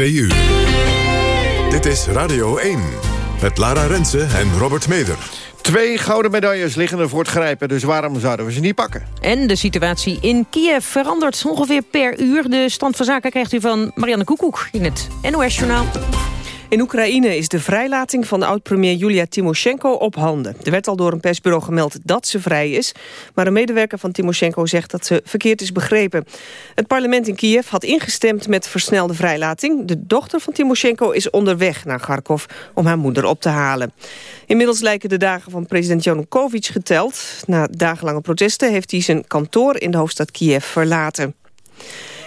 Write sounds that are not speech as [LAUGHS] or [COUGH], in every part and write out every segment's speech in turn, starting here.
2 uur. Dit is Radio 1 met Lara Rensen en Robert Meder. Twee gouden medailles liggen er voor het grijpen, dus waarom zouden we ze niet pakken? En de situatie in Kiev verandert ongeveer per uur. De stand van zaken krijgt u van Marianne Koekoek in het NOS-journaal. In Oekraïne is de vrijlating van oud-premier Julia Timoshenko op handen. Er werd al door een persbureau gemeld dat ze vrij is. Maar een medewerker van Timoshenko zegt dat ze verkeerd is begrepen. Het parlement in Kiev had ingestemd met versnelde vrijlating. De dochter van Timoshenko is onderweg naar Kharkov om haar moeder op te halen. Inmiddels lijken de dagen van president Janukovic geteld. Na dagenlange protesten heeft hij zijn kantoor in de hoofdstad Kiev verlaten.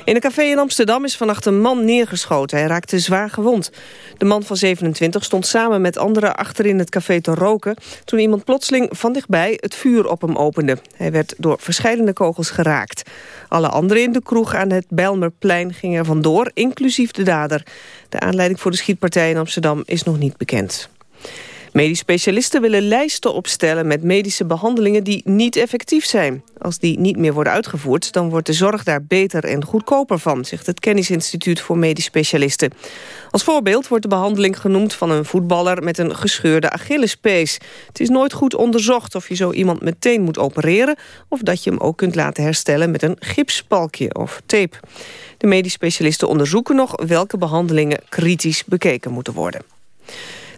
In een café in Amsterdam is vannacht een man neergeschoten. Hij raakte zwaar gewond. De man van 27 stond samen met anderen achterin het café te roken... toen iemand plotseling van dichtbij het vuur op hem opende. Hij werd door verschillende kogels geraakt. Alle anderen in de kroeg aan het Bijlmerplein gingen vandoor, inclusief de dader. De aanleiding voor de schietpartij in Amsterdam is nog niet bekend. Medisch specialisten willen lijsten opstellen met medische behandelingen die niet effectief zijn. Als die niet meer worden uitgevoerd, dan wordt de zorg daar beter en goedkoper van, zegt het Kennisinstituut voor Medisch Specialisten. Als voorbeeld wordt de behandeling genoemd van een voetballer met een gescheurde Achillespees. Het is nooit goed onderzocht of je zo iemand meteen moet opereren of dat je hem ook kunt laten herstellen met een gipspalkje of tape. De medisch specialisten onderzoeken nog welke behandelingen kritisch bekeken moeten worden.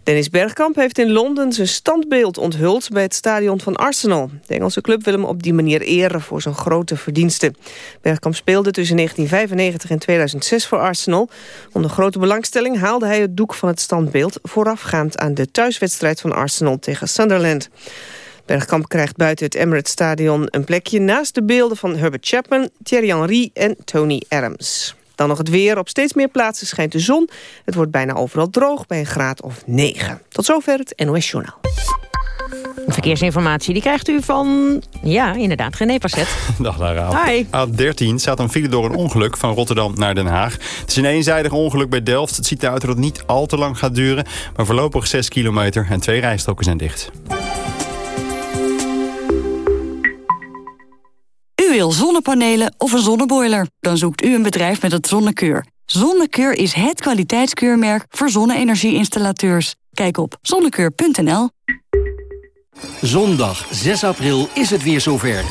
Dennis Bergkamp heeft in Londen zijn standbeeld onthuld bij het stadion van Arsenal. De Engelse club wil hem op die manier eren voor zijn grote verdiensten. Bergkamp speelde tussen 1995 en 2006 voor Arsenal. Onder grote belangstelling haalde hij het doek van het standbeeld... voorafgaand aan de thuiswedstrijd van Arsenal tegen Sunderland. Bergkamp krijgt buiten het Emirates Stadion een plekje... naast de beelden van Herbert Chapman, Thierry Henry en Tony Adams. Dan nog het weer. Op steeds meer plaatsen schijnt de zon. Het wordt bijna overal droog bij een graad of 9. Tot zover het NOS Journaal. Verkeersinformatie die krijgt u van, ja, inderdaad, René Passet. [LAUGHS] Dag Lara. Hi. A13 staat een file door een ongeluk van Rotterdam naar Den Haag. Het is een eenzijdig ongeluk bij Delft. Het ziet eruit dat het niet al te lang gaat duren. Maar voorlopig 6 kilometer en twee rijstroken zijn dicht. Wil zonnepanelen of een zonneboiler? Dan zoekt u een bedrijf met het Zonnekeur. Zonnekeur is het kwaliteitskeurmerk voor zonne-energie-installateurs. Kijk op zonnekeur.nl. Zondag 6 april is het weer zover.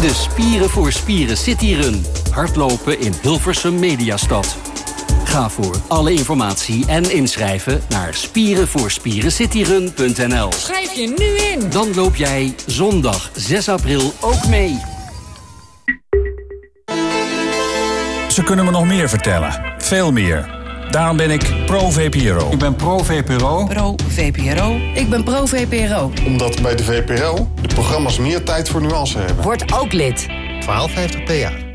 De Spieren voor Spieren City Run. Hardlopen in Hilversum Mediastad. Ga voor alle informatie en inschrijven naar spierenvoorspierencityrun.nl. Schrijf je nu in. Dan loop jij zondag 6 april ook mee. Ze kunnen me nog meer vertellen. Veel meer. Daarom ben ik pro-VPRO. Ik ben pro-VPRO. Pro-VPRO. Ik ben pro-VPRO. Omdat bij de VPRO de programma's meer tijd voor nuance hebben. Word ook lid. 1250 PA.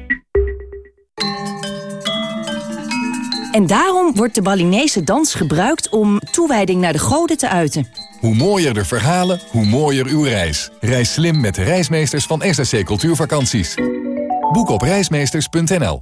En daarom wordt de Balinese dans gebruikt om toewijding naar de goden te uiten. Hoe mooier de verhalen, hoe mooier uw reis. Reis slim met de reismeesters van SSC Cultuurvakanties. Boek op reismeesters.nl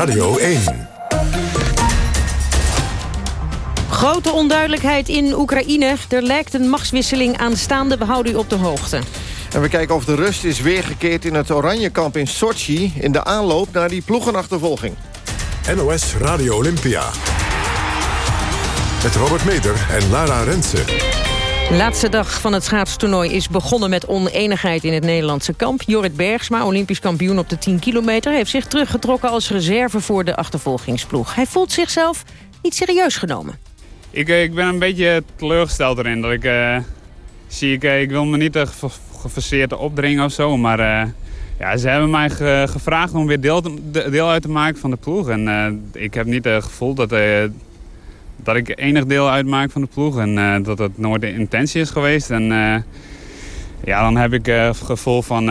Radio 1. Grote onduidelijkheid in Oekraïne. Er lijkt een machtswisseling aanstaande. We houden u op de hoogte. En we kijken of de rust is weergekeerd in het Oranjekamp in Sochi... in de aanloop naar die ploegenachtervolging. NOS Radio Olympia. Met Robert Meder en Lara Rensen. Laatste dag van het schaatstoernooi is begonnen met oneenigheid in het Nederlandse kamp. Jorrit Bergsma, olympisch kampioen op de 10 kilometer... heeft zich teruggetrokken als reserve voor de achtervolgingsploeg. Hij voelt zichzelf niet serieus genomen. Ik, ik ben een beetje teleurgesteld erin. Dat ik, uh, zie, ik, ik wil me niet te gefaseerd opdringen of zo, maar... Ja, ze hebben mij ge gevraagd om weer deel, deel, uit te maken van de ploeg. En ik heb niet het gevoel dat, dat ik enig deel uitmaak van de ploeg. En uh, dat het nooit de intentie is geweest. En uh, ja, dan heb ik uh, het gevoel van,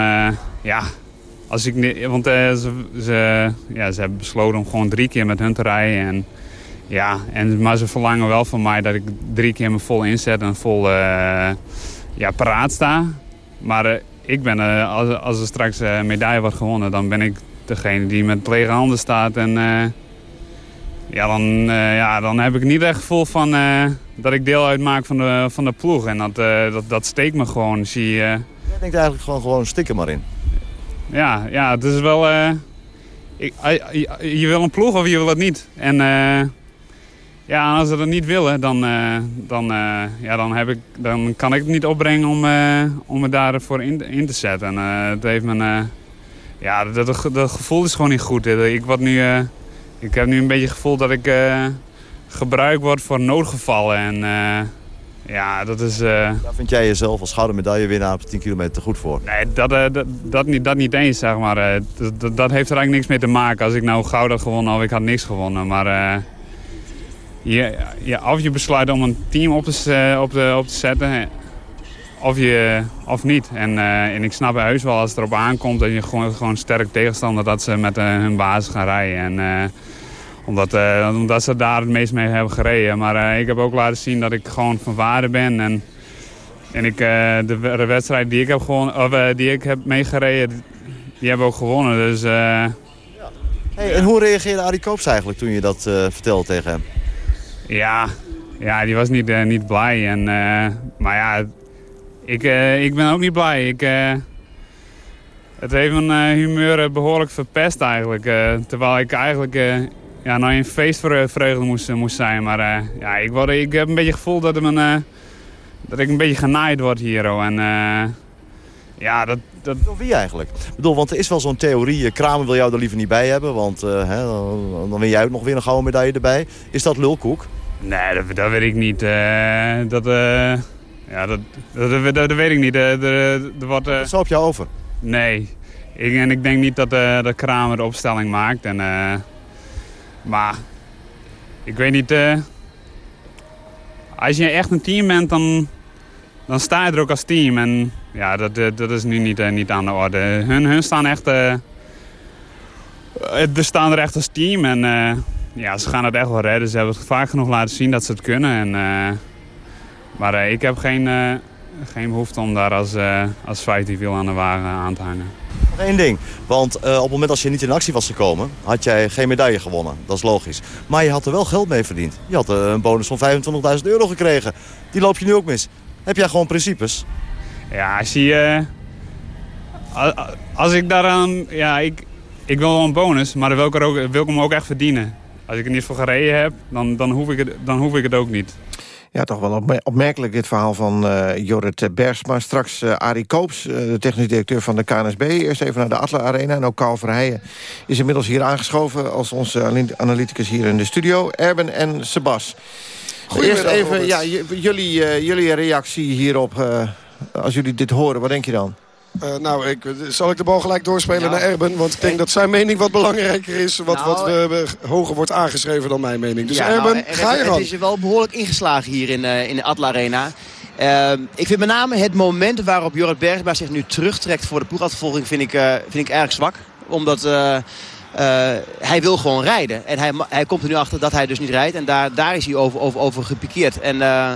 ja, als ik, want eh, ze, ze, ja, ze hebben besloten om gewoon drie keer met hun te rijden. En, ja, en, maar ze verlangen wel van mij dat ik drie keer me vol inzet en vol eh, ja, paraat sta. Maar eh, ik ben, eh, als, als er straks eh, een medaille wordt gewonnen, dan ben ik degene die met lege handen staat. En eh, ja, dan, eh, ja, dan heb ik niet echt het gevoel van, eh, dat ik deel uitmaak van de, van de ploeg. En dat, eh, dat, dat steekt me gewoon. Zie, Jij denkt eigenlijk gewoon, gewoon stik er maar in. ja, ja, het is wel... ik, je, je wil een ploeg of je wil het niet. En ja, als ze dat niet willen, dan, dan, ja, dan, heb ik, dan kan ik het niet opbrengen om, om me daarvoor in, in te zetten. En het heeft me... ja, dat, dat, dat gevoel is gewoon niet goed. Ik, word nu, ik heb nu een beetje het gevoel dat ik eh, gebruikt word voor noodgevallen. En eh, ja, dat is... eh, Daar vind jij jezelf als gouden medaillewinnaar op de 10 kilometer te goed voor. Nee, dat, dat, dat, niet, dat niet eens, zeg maar. Dat, dat, dat heeft er eigenlijk niks mee te maken. Als ik nou goud had gewonnen of ik had niks gewonnen. Maar je, ja, of je besluit om een team op te, z- op te, op te zetten, of, je, of niet. En, eh, en ik snap heus wel als het erop aankomt dat je gewoon, gewoon sterk tegenstander dat ze met eh, hun basis gaan rijden. En, eh, omdat, omdat ze daar het meest mee hebben gereden. Maar ik heb ook laten zien dat ik gewoon van waarde ben. En, en ik, de, wedstrijd die ik heb, gewonnen, of, die ik heb meegereden, die hebben ook gewonnen. Dus eh, Hey, en hoe reageerde Arie Koops eigenlijk toen je dat vertelde tegen hem? ja, ja, die was niet, niet blij. En, maar ja, ik, eh, ik ben ook niet blij. Ik, eh, het heeft mijn eh, humeur eh, behoorlijk verpest eigenlijk. terwijl ik eigenlijk ja, nou in feestvreugde moest, moest zijn. Maar ja, ik, word, ik heb een beetje het gevoel dat, mijn, dat ik een beetje genaaid word hier. oh. En ja, dat, dat... Door wie eigenlijk? Ik bedoel, want er is wel zo'n theorie, Kramer wil jou er liever niet bij hebben, want hè, dan, dan win jij ook nog weer een gouden medaille erbij. Is dat lulkoek? Nee, dat, dat weet ik niet. dat, ja, dat, dat, dat, dat weet ik niet. Eh, er, er wordt, Zo op jou over? Nee. Ik, en ik denk niet dat, eh dat Kramer de opstelling maakt. En, maar ik weet niet... als je echt een team bent, dan, dan sta je er ook als team. En ja, dat, dat is nu niet, niet aan de orde. Hun, hun staan echt... ze staan er echt als team. En ja, ze gaan het echt wel redden. Ze hebben het vaak genoeg laten zien dat ze het kunnen. En, maar eh, ik heb geen, eh, geen behoefte om daar als, eh als wiel aan de wagen aan te hangen. Nog één ding, want op het moment als je niet in actie was gekomen, had jij geen medaille gewonnen. Dat is logisch. Maar je had er wel geld mee verdiend. Je had een bonus van 25.000 euro gekregen. Die loop je nu ook mis. Heb jij gewoon principes? Ja, als je... als ik daaraan... Ja, ik, ik wil wel een bonus, maar dan wil ik, er ook, wil ik hem ook echt verdienen. Als ik er niet voor gereden heb, dan, dan, hoef, ik het, dan hoef ik het ook niet. Ja, toch wel opmer- opmerkelijk dit verhaal van eh Jorrit Bergsma. Straks eh Arie Koops, eh, de technisch directeur van de KNSB. Eerst even naar de Adler Arena. En ook Carl Verheijen is inmiddels hier aangeschoven... als onze ana- analyticus hier in de studio. Erben en Sebas. Eerst even ja, jullie, jullie reactie hierop. als jullie dit horen, wat denk je dan? Eh, nou, ik, zal ik de bal gelijk doorspelen naar Erben? Want ik denk dat zijn mening wat belangrijker is. Wat, Nou, wat we, we- hoger wordt aangeschreven dan mijn mening. Dus Ja, Erben, nou, ga je het, is wel behoorlijk ingeslagen hier in, eh, in de Adler Arena. Ehm, ik vind met name het moment waarop Jorrit Bergsma zich nu terugtrekt voor de ploegachtervolging vind ik, eh, vind ik erg zwak. Omdat eh, eh, hij wil gewoon rijden. En hij, hij komt er nu achter dat hij dus niet rijdt. En daar, daar is hij over, over, over gepikeerd. En eh,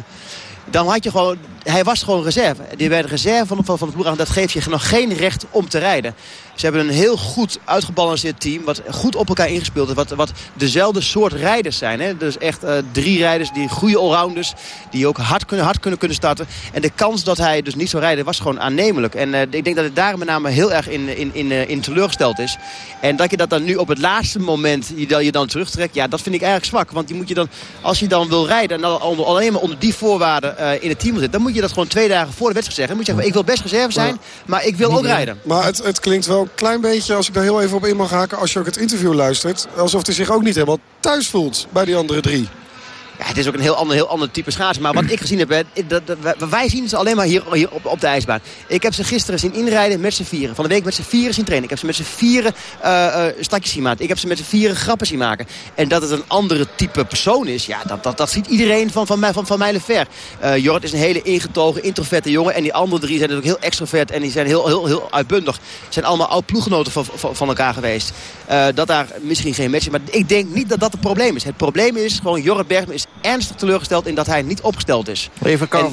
dan had je gewoon... Hij was gewoon reserve. Die werd reserve van, van, van de ploeg. En dat geeft je nog geen recht om te rijden. Ze hebben een heel goed uitgebalanceerd team. Wat goed op elkaar ingespeeld is. Wat, wat dezelfde soort rijders zijn. Hè? Dus echt eh, drie rijders, die goede allrounders. Die ook hard kunnen, hard kunnen, kunnen starten. En de kans dat hij dus niet zou rijden was gewoon aannemelijk. En eh, ik denk dat het daar met name heel erg in, in, in, eh, in teleurgesteld is. En dat je dat dan nu op het laatste moment je dan, je dan terugtrekt. Ja, dat vind ik erg zwak. Want die moet je dan, als je dan wil rijden. En dan alleen maar onder die voorwaarden eh, in het team wil zitten. Dan moet je dat gewoon twee dagen voor de wedstrijd zeggen. Dan moet je zeggen, ik wil best reserve zijn. Maar ik wil ook rijden. Maar het, het klinkt wel een klein beetje, als ik daar heel even op in mag haken... als je ook het interview luistert... alsof hij zich ook niet helemaal thuis voelt bij die andere drie. Het is ook een heel ander, heel ander type schaatsen. Maar wat ik gezien heb, dat, wij zien ze alleen maar hier, hier op, op, de ijsbaan. Ik heb ze gisteren zien inrijden met z'n vieren. Van de week met z'n vieren zien trainen. Ik heb ze met z'n vieren uh, stakjes zien maken. Ik heb ze met z'n vieren grappen zien maken. En dat het een andere type persoon is, ja, dat, dat, dat ziet iedereen van, van, van, van ver. Uh, Jorrit is een hele ingetogen, introverte jongen. En die andere drie zijn natuurlijk heel extrovert en die zijn heel, heel, heel uitbundig. zijn allemaal oud-ploeggenoten van, van, van, elkaar geweest. Dat daar misschien geen match is. Maar ik denk niet dat dat het probleem is. Het probleem is gewoon, Jorrit Bergman is ernstig teleurgesteld in dat hij niet opgesteld is. Even Karl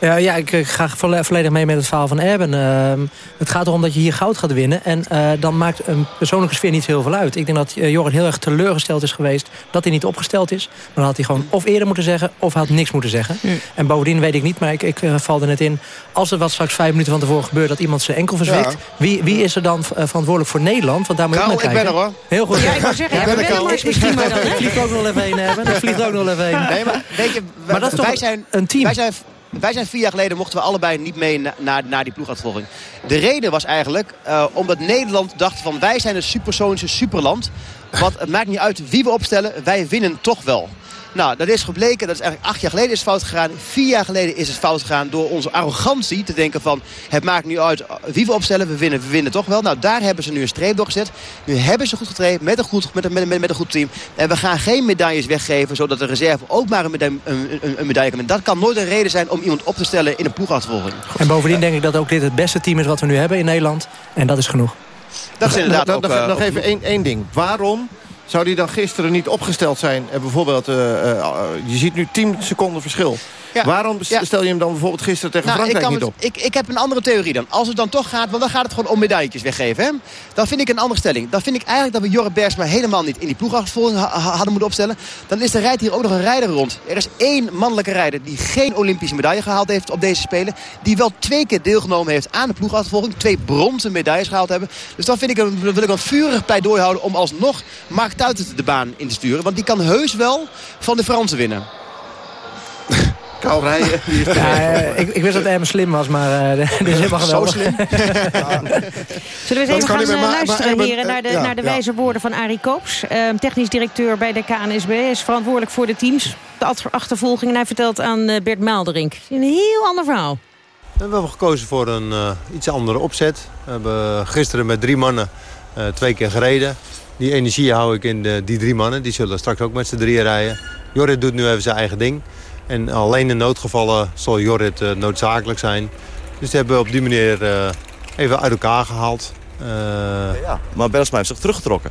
ja, ja, ik ga volledig mee met het verhaal van Erben. Uh, het gaat erom dat je hier goud gaat winnen. En uh, dan maakt een persoonlijke sfeer niet heel veel uit. Ik denk dat uh, Jorrit heel erg teleurgesteld is geweest... dat hij niet opgesteld is. Maar dan had hij gewoon of eerder moeten zeggen... of had niks moeten zeggen. Mm. En bovendien weet ik niet, maar ik, ik uh, val er net in... als er wat straks vijf minuten van tevoren gebeurt... dat iemand zijn enkel verzwikt... Ja. Wie, wie is er dan verantwoordelijk voor Nederland? Want daar moet je naar kijken. ik ben er hoor. Heel goed. Ja, ik wil zeggen, ja, ik ben er misschien maar dan. [LAUGHS] Ik vlieg ook nog even heen, Erben. Ik vlieg ook nog even heen. Nee, maar weet je... Maar dat is toch zijn, een team? Wij zijn wij zijn vier jaar geleden mochten we allebei niet mee naar, die ploeguitvoering. De reden was eigenlijk uh, omdat Nederland dacht van wij zijn een supersonische superland. Wat, het maakt niet uit wie we opstellen, wij winnen toch wel. Nou, dat is gebleken. Dat is eigenlijk acht jaar geleden is fout gegaan. Vier jaar geleden is het fout gegaan door onze arrogantie. Te denken van, het maakt nu uit wie we opstellen. We winnen, we winnen toch wel. Nou, daar hebben ze nu een streep door gezet. Nu hebben ze goed getraind met een goed, met, met, met, met een goed team. En we gaan geen medailles weggeven. Zodat de reserve ook maar een medaille, een, een, een medaille kan Dat kan nooit een reden zijn om iemand op te stellen in een ploegachtervolging. En bovendien denk ik dat ook dit het beste team is wat we nu hebben in Nederland. En dat is genoeg. Dat is inderdaad nog, ook, nog, nog even één, één ding. Waarom zou die dan gisteren niet opgesteld zijn? En bijvoorbeeld, uh, uh, je ziet nu 10 seconden verschil. Ja. Waarom stel je hem dan bijvoorbeeld gisteren tegen nou, Frankrijk niet op? Ik, ik heb een andere theorie dan. Als het dan toch gaat, want dan gaat het gewoon om medailletjes weggeven. Hè? Dan vind ik een andere stelling. Dan vind ik eigenlijk dat we Jorrit Bergsma helemaal niet in die ploegachtervolging hadden moeten opstellen. Dan is er rijdt hier ook nog een rijder rond. Er is één mannelijke rijder die geen Olympische medaille gehaald heeft op deze Spelen. Die wel twee keer deelgenomen heeft aan de ploegachtervolging. Twee bronzen medailles gehaald hebben. Dus dan, vind ik een, wil ik een vurig pleidooi houden om alsnog Mark Tuiten de baan in te sturen. Want die kan heus wel van de Fransen winnen. Kou rijden. [LAUGHS] Ja, ik, ik, wist dat hij slim was, maar uh, dit is helemaal geweldig. Zo slim. [LAUGHS] Zullen we eens even gaan uh, luisteren maar, heren, naar de, ja, naar de wijze woorden van Arie Koops. Uh, technisch directeur bij de KNSB. is verantwoordelijk voor de teams. De achtervolging. En hij vertelt aan uh, Bert Maalderink. Een heel ander verhaal. We hebben gekozen voor een iets andere opzet. We hebben gisteren met drie mannen twee keer gereden. Die energie hou ik in de, die drie mannen. Die zullen straks ook met z'n drieën rijden. Jorrit doet nu even zijn eigen ding. En alleen in noodgevallen zal Jorrit uh, noodzakelijk zijn. Dus die hebben we op die manier uh, even uit elkaar gehaald. Ja, maar Bergsma heeft zich teruggetrokken.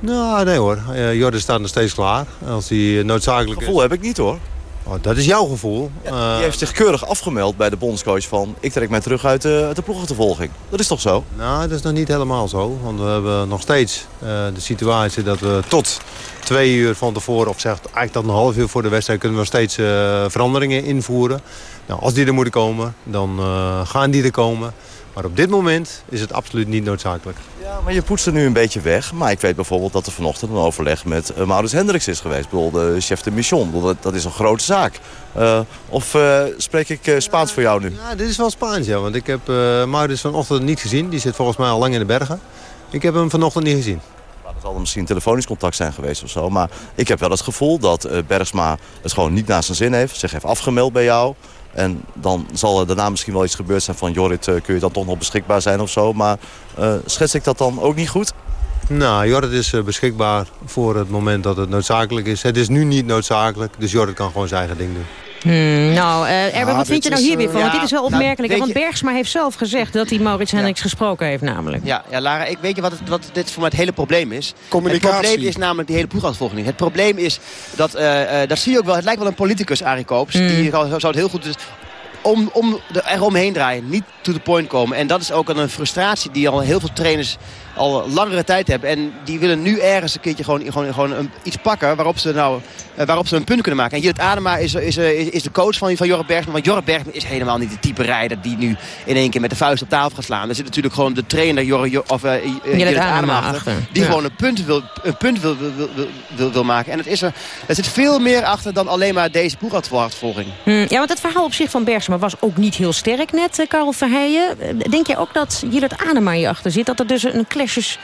Nou, nee hoor. Jorrit staat nog steeds klaar. Als hij noodzakelijk gevoel heb ik niet hoor. Oh, dat is jouw gevoel. Ja, die heeft zich keurig afgemeld bij de bondscoach van... ik trek mij terug uit de, uit de. Dat is toch zo? Nou, dat is nog niet helemaal zo. Want we hebben nog steeds de situatie dat we tot twee uur van tevoren, of zeg eigenlijk tot een half uur voor de wedstrijd... kunnen we nog steeds uh, veranderingen invoeren. Nou, als die er moeten komen, dan uh, gaan die er komen. Maar op dit moment is het absoluut niet noodzakelijk. Ja, maar je poetst er nu een beetje weg. Maar ik weet bijvoorbeeld dat er vanochtend een overleg met uh, Maurits Hendricks is geweest. Ik bedoel, de chef de mission. Bedoel, dat, is een grote zaak. Uh, of uh, spreek ik Spaans voor jou nu? Ja, dit is wel Spaans, ja. Want ik heb Maurits vanochtend niet gezien. Die zit volgens mij al lang in de bergen. Ik heb hem vanochtend niet gezien zal er misschien telefonisch contact zijn geweest of zo. Maar ik heb wel het gevoel dat uh, Bergsma het gewoon niet naar zijn zin heeft. Zich heeft afgemeld bij jou. En dan zal er daarna misschien wel iets gebeurd zijn van... Jorrit, uh, kun je dan toch nog beschikbaar zijn of zo. Maar uh, schets ik dat dan ook niet goed? Nou, Jorrit is beschikbaar voor het moment dat het noodzakelijk is. Het is nu niet noodzakelijk, dus Jorrit kan gewoon zijn eigen ding doen. Hmm, nou, uh, Erben, wat vind je nou hier weer van? want dit is wel nou, opmerkelijk. want Bergsma heeft zelf gezegd dat hij Maurits Hendricks gesproken heeft namelijk. Ja, ja Lara, ik weet je wat, het, wat dit voor mij het hele probleem is? Communicatie. Het probleem is namelijk die hele ploegachtervolging. Het probleem is, dat, uh, uh, dat zie je ook wel, het lijkt wel een politicus, Arie Koops. Hmm. Die zou, zou het heel goed... Dus om, om er eromheen draaien, niet to the point komen. En dat is ook een frustratie die al heel veel trainers al langere tijd hebben. En die willen nu ergens een keertje gewoon, gewoon, gewoon een, iets pakken waarop ze, nou, uh, waarop ze een punt kunnen maken. En Jillet Adema is, is, is, is de coach van, van Jorrit Bergman. Want Jorrit Bergman is helemaal niet de type rijder die nu in één keer met de vuist op tafel gaat slaan. Er zit natuurlijk gewoon de trainer Jorrit, of, uh, Adema achter. Die gewoon een punt, wil, een punt wil, wil, wil, wil, maken. En het is er, er zit veel meer achter dan alleen maar deze ploegachtervolging. Hmm, ja, want het verhaal op zich van Bergsma was ook niet heel sterk net, Karel Verheijen. Denk je ook dat Jillet Adema hier achter zit? Dat er dus een clash clashes,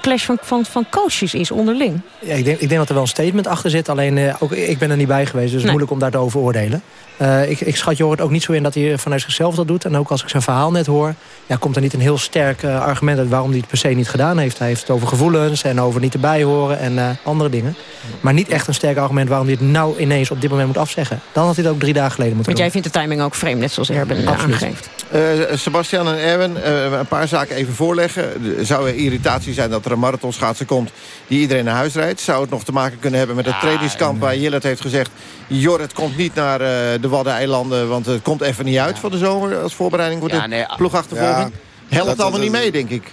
clash van, van, van coaches is onderling. Ja, ik, denk, ik denk dat er wel een statement achter zit. Alleen uh, ook, ik ben er niet bij geweest, dus het is moeilijk om daar te over oordelen. Uh, ik, ik schat Jorrit ook niet zo in dat hij vanuit zichzelf dat doet. En ook als ik zijn verhaal net hoor... Ja, komt er niet een heel sterk uh, argument uit waarom hij het per se niet gedaan heeft. Hij heeft het over gevoelens en over niet erbij horen en uh, andere dingen. Maar niet echt een sterk argument waarom hij het nou ineens op dit moment moet afzeggen. Dan had hij het ook drie dagen geleden moeten Want doen. jij vindt de timing ook vreemd, net zoals Erben aangeeft. Sebastian en Erwin, een paar zaken even voorleggen. Zou er irritatie zijn dat er een marathonschaatser komt... die iedereen naar huis rijdt? Zou het nog te maken kunnen hebben met het ja, trainingskamp... waar Jillet heeft gezegd... Jorrit komt niet naar de Waddeneilanden... want het komt even niet uit van de zomer als voorbereiding voor ja, de nee, ploegachtervolging. Ja, Helpt dat, allemaal niet mee, denk ik.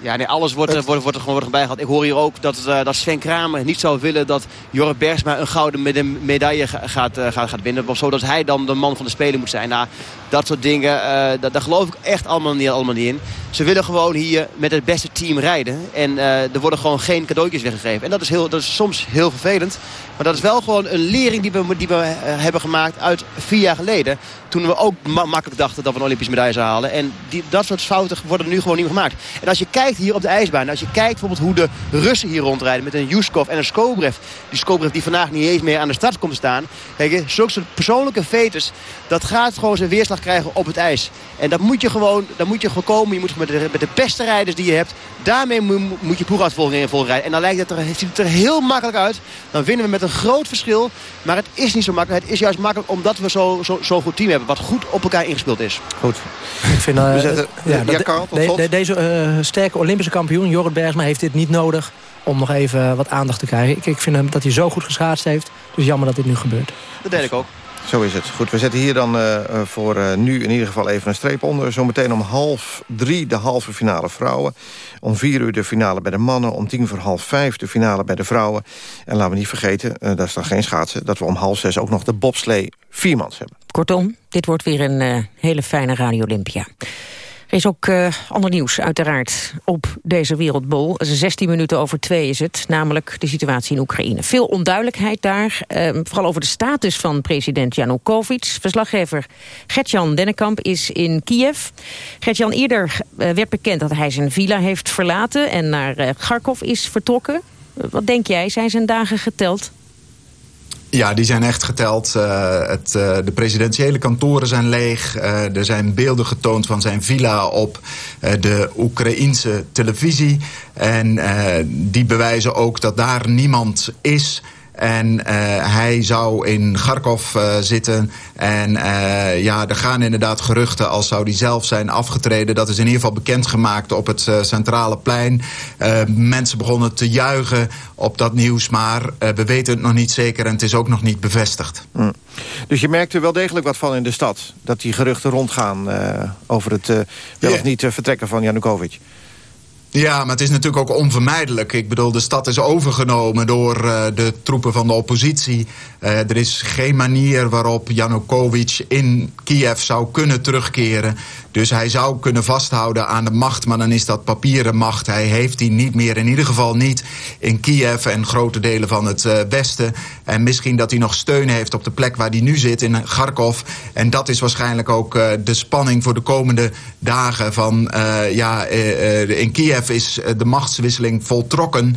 Ja, nee, alles wordt, het... wordt, wordt er gewoon bijgehaald. Ik hoor hier ook dat, uh, dat Sven Kramer niet zou willen dat Jorrit Bergsma een gouden medaille gaat, uh, gaat, gaat winnen. Zodat hij dan de man van de Spelen moet zijn. Nou, dat soort dingen, uh, dat, daar geloof ik echt allemaal niet, allemaal niet in. Ze willen gewoon hier met het beste team rijden. En er worden gewoon geen cadeautjes weggegeven. En dat is, heel, dat is soms heel vervelend. Maar dat is wel gewoon een lering die we, die we hebben gemaakt uit vier jaar geleden. Toen we ook ma makkelijk dachten dat we een Olympische medaille zouden halen. En die, dat soort fouten worden nu gewoon niet meer gemaakt. En als je kijkt hier op de ijsbaan. Als je kijkt bijvoorbeeld hoe de Russen hier rondrijden met een Yuskov en een Skobrev. Die Skobrev die vandaag niet eens meer aan de start komt te staan. Kijk, zulke soort persoonlijke fetes, dat gaat gewoon zijn weerslag krijgen op het ijs. En dat moet je gewoon, dat moet je gewoon komen. Je moet met de, met de beste rijders die je hebt, daarmee moet, moet je ploeguitvolging in rijden. En dan lijkt het er, ziet het er heel makkelijk uit. Dan winnen we met een groot verschil. Maar het is niet zo makkelijk. Het is juist makkelijk omdat we zo'n zo, zo goed team hebben. Wat goed op elkaar ingespeeld is. Goed. Ik vind, uh, we zetten, ja, ja, de, de, deze uh, sterke Olympische kampioen, Jorrit Bergsma, heeft dit niet nodig om nog even wat aandacht te krijgen. Ik, ik vind hem dat hij zo goed geschaatst heeft. Dus jammer dat dit nu gebeurt. Dat denk ik ook. Zo is het. Goed, we zetten hier dan uh, voor uh, nu in ieder geval even een streep onder. Zometeen om half drie de halve finale vrouwen. Om vier uur de finale bij de mannen. Om tien voor half vijf de finale bij de vrouwen. En laten we niet vergeten, uh, is dan geen schaatsen... dat we om half zes ook nog de bobslee viermans hebben. Kortom, dit wordt weer een hele fijne Radio Olympia. Er is ook uh, ander nieuws, uiteraard, op deze wereldbol. 16 minuten over twee is het, namelijk de situatie in Oekraïne. Veel onduidelijkheid daar, uh, vooral over de status van president Janukovic. Verslaggever Gertjan Dennekamp is in Kiev. Gertjan, eerder uh, werd bekend dat hij zijn villa heeft verlaten... en naar Kharkov is vertrokken. wat denk jij, zijn zijn dagen geteld? Ja, die zijn echt geteld. Uh, het, uh, de presidentiële kantoren zijn leeg. Uh, er zijn beelden getoond van zijn villa op de Oekraïense televisie. En die bewijzen ook dat daar niemand is... En uh, hij zou in Kharkov uh, zitten. En uh, ja, er gaan inderdaad geruchten als zou hij zelf zijn afgetreden. Dat is in ieder geval bekendgemaakt op het centrale plein. mensen begonnen te juichen op dat nieuws. Maar we weten het nog niet zeker en het is ook nog niet bevestigd. Mm. Dus je merkt er wel degelijk wat van in de stad? Dat die geruchten rondgaan over het wel yeah. of niet vertrekken van Janukovic? Ja, maar het is natuurlijk ook onvermijdelijk. Ik bedoel, de stad is overgenomen door uh, de troepen van de oppositie. Uh, er is geen manier waarop Janukovic in Kiev zou kunnen terugkeren. Dus hij zou kunnen vasthouden aan de macht, maar dan is dat papieren macht. Hij heeft die niet meer, in ieder geval niet in Kiev en grote delen van het uh, westen. En misschien dat hij nog steun heeft op de plek waar hij nu zit, in Kharkov. En dat is waarschijnlijk ook uh, de spanning voor de komende dagen. Van uh, ja, in Kiev is de machtswisseling voltrokken.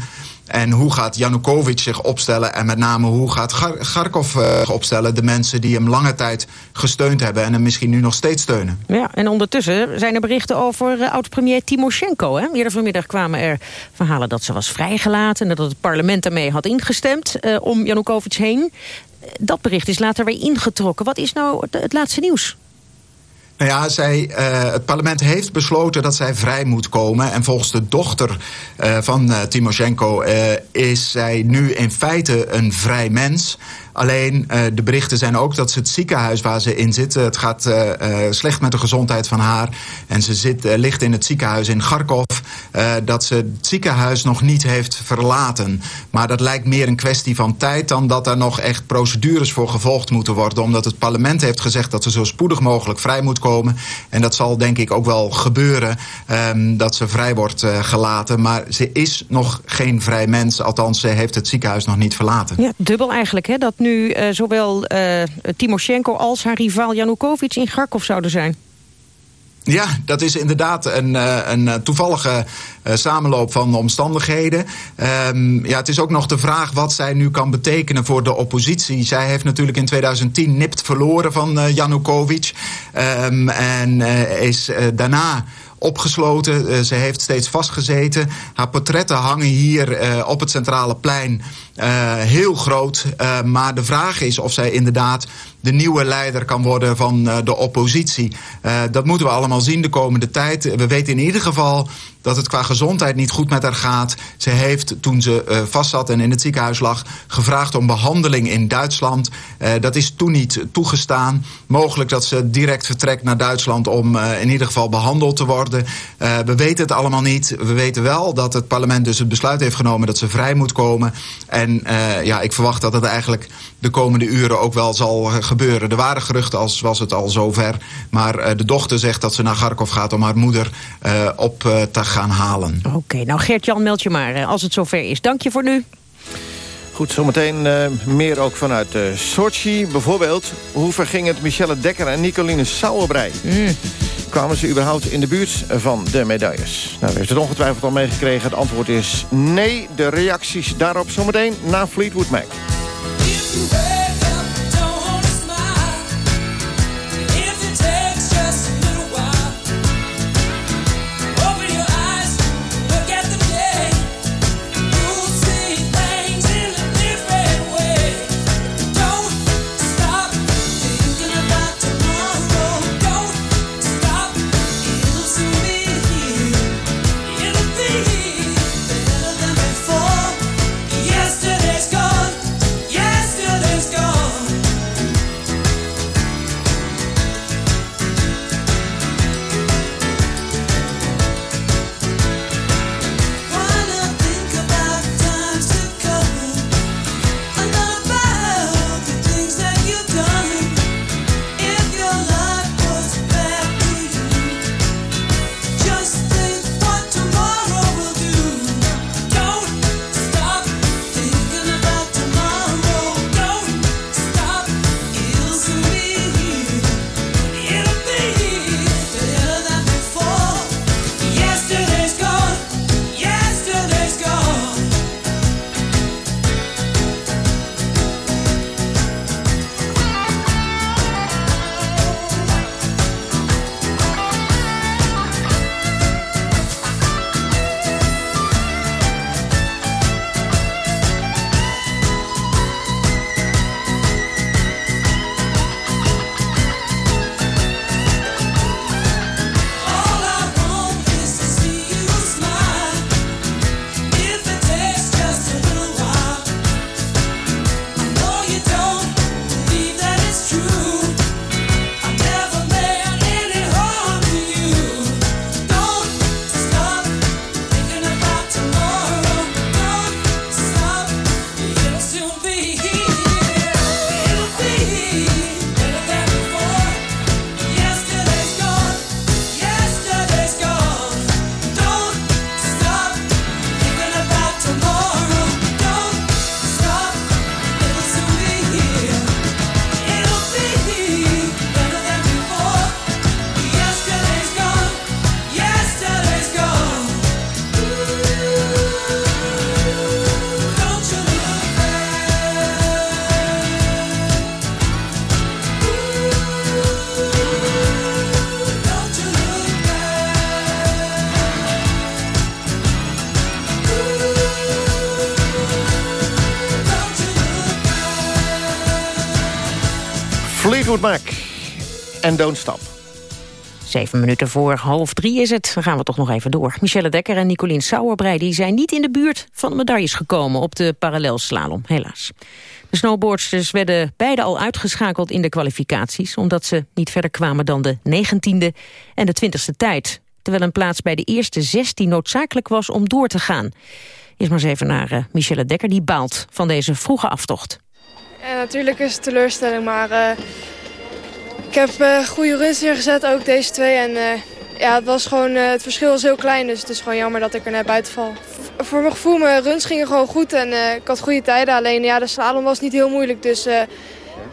En hoe gaat Janukovic zich opstellen? En met name hoe gaat Kharkov uh, opstellen? De mensen die hem lange tijd gesteund hebben... en hem misschien nu nog steeds steunen. Ja, en ondertussen zijn er berichten over uh, oud-premier Timoshenko. Hè? Eerder vanmiddag kwamen er verhalen dat ze was vrijgelaten... en dat het parlement daarmee had ingestemd uh, om Janukovic heen. Dat bericht is later weer ingetrokken. Wat is nou het laatste nieuws? Nou ja, zij, uh, het parlement heeft besloten dat zij vrij moet komen. En volgens de dochter uh, van uh, Timoshenko is zij nu in feite een vrij mens. Alleen uh, de berichten zijn ook dat ze het ziekenhuis waar ze in zit... het gaat uh, uh, slecht met de gezondheid van haar... en ze zit, ligt in het ziekenhuis in Kharkov... dat ze het ziekenhuis nog niet heeft verlaten. Maar dat lijkt meer een kwestie van tijd... dan dat er nog echt procedures voor gevolgd moeten worden. Omdat het parlement heeft gezegd dat ze zo spoedig mogelijk vrij moet komen. En dat zal denk ik ook wel gebeuren... Um, dat ze vrij wordt gelaten. Maar ze is nog geen vrij mens. Althans, ze heeft het ziekenhuis nog niet verlaten. Ja, dubbel eigenlijk, hè? Dat nu uh, zowel uh, Timoshenko als haar rivaal Janukovic in Kharkov zouden zijn? Ja, dat is inderdaad een, uh, een toevallige samenloop van omstandigheden. Um, ja, het is ook nog de vraag wat zij nu kan betekenen voor de oppositie. Zij heeft natuurlijk in 2010 nipt verloren van uh, Janukovic. Um, en is daarna opgesloten. ze heeft steeds vastgezeten. Haar portretten hangen hier op het centrale plein heel groot. maar de vraag is of zij inderdaad de nieuwe leider kan worden van uh, de oppositie. Dat moeten we allemaal zien de komende tijd. We weten in ieder geval dat het qua gezondheid niet goed met haar gaat. Ze heeft, toen ze uh, vastzat en in het ziekenhuis lag... gevraagd om behandeling in Duitsland. Dat is toen niet toegestaan. Mogelijk dat ze direct vertrekt naar Duitsland... om in ieder geval behandeld te worden. we weten het allemaal niet. We weten wel dat het parlement dus het besluit heeft genomen... dat ze vrij moet komen. En ja, ik verwacht dat het eigenlijk de komende uren ook wel zal gebeuren. Er waren geruchten als was het al zover. Maar de dochter zegt dat ze naar Kharkov gaat om haar moeder op te gaan halen. Oké, okay, nou Gert-Jan, meld je maar eh, als het zover is. Dank je voor nu. Goed, zometeen uh, meer ook vanuit uh, Sochi. Bijvoorbeeld, hoe verging het Michelle Dekker en Nicoline Sauerbrei? Mm. Kwamen ze überhaupt in de buurt van de medailles? Nou, u heeft het ongetwijfeld al meegekregen. Het antwoord is nee. De reacties daarop zometeen na Fleetwood Mac. Don't Stop. Zeven minuten voor half drie is het. Dan gaan we toch nog even door. Michelle Dekker en Nicolien Sauerbrei die zijn niet in de buurt van de medailles gekomen op de parallelslalom, helaas. De snowboardsters werden beide al uitgeschakeld in de kwalificaties... omdat ze niet verder kwamen dan de negentiende en de twintigste tijd. Terwijl een plaats bij de eerste zestien noodzakelijk was om door te gaan. Eerst maar eens even naar uh, Michelle Dekker, die baalt van deze vroege aftocht. Ja, natuurlijk is het teleurstelling, maar uh, ik heb uh, goede runs neergezet, ook deze twee. En uh, ja, het, was gewoon, het verschil was heel klein, dus het is gewoon jammer dat ik er net buiten val. Voor mijn gevoel, mijn runs gingen gewoon goed en ik had goede tijden. Alleen ja, de slalom was niet heel moeilijk, dus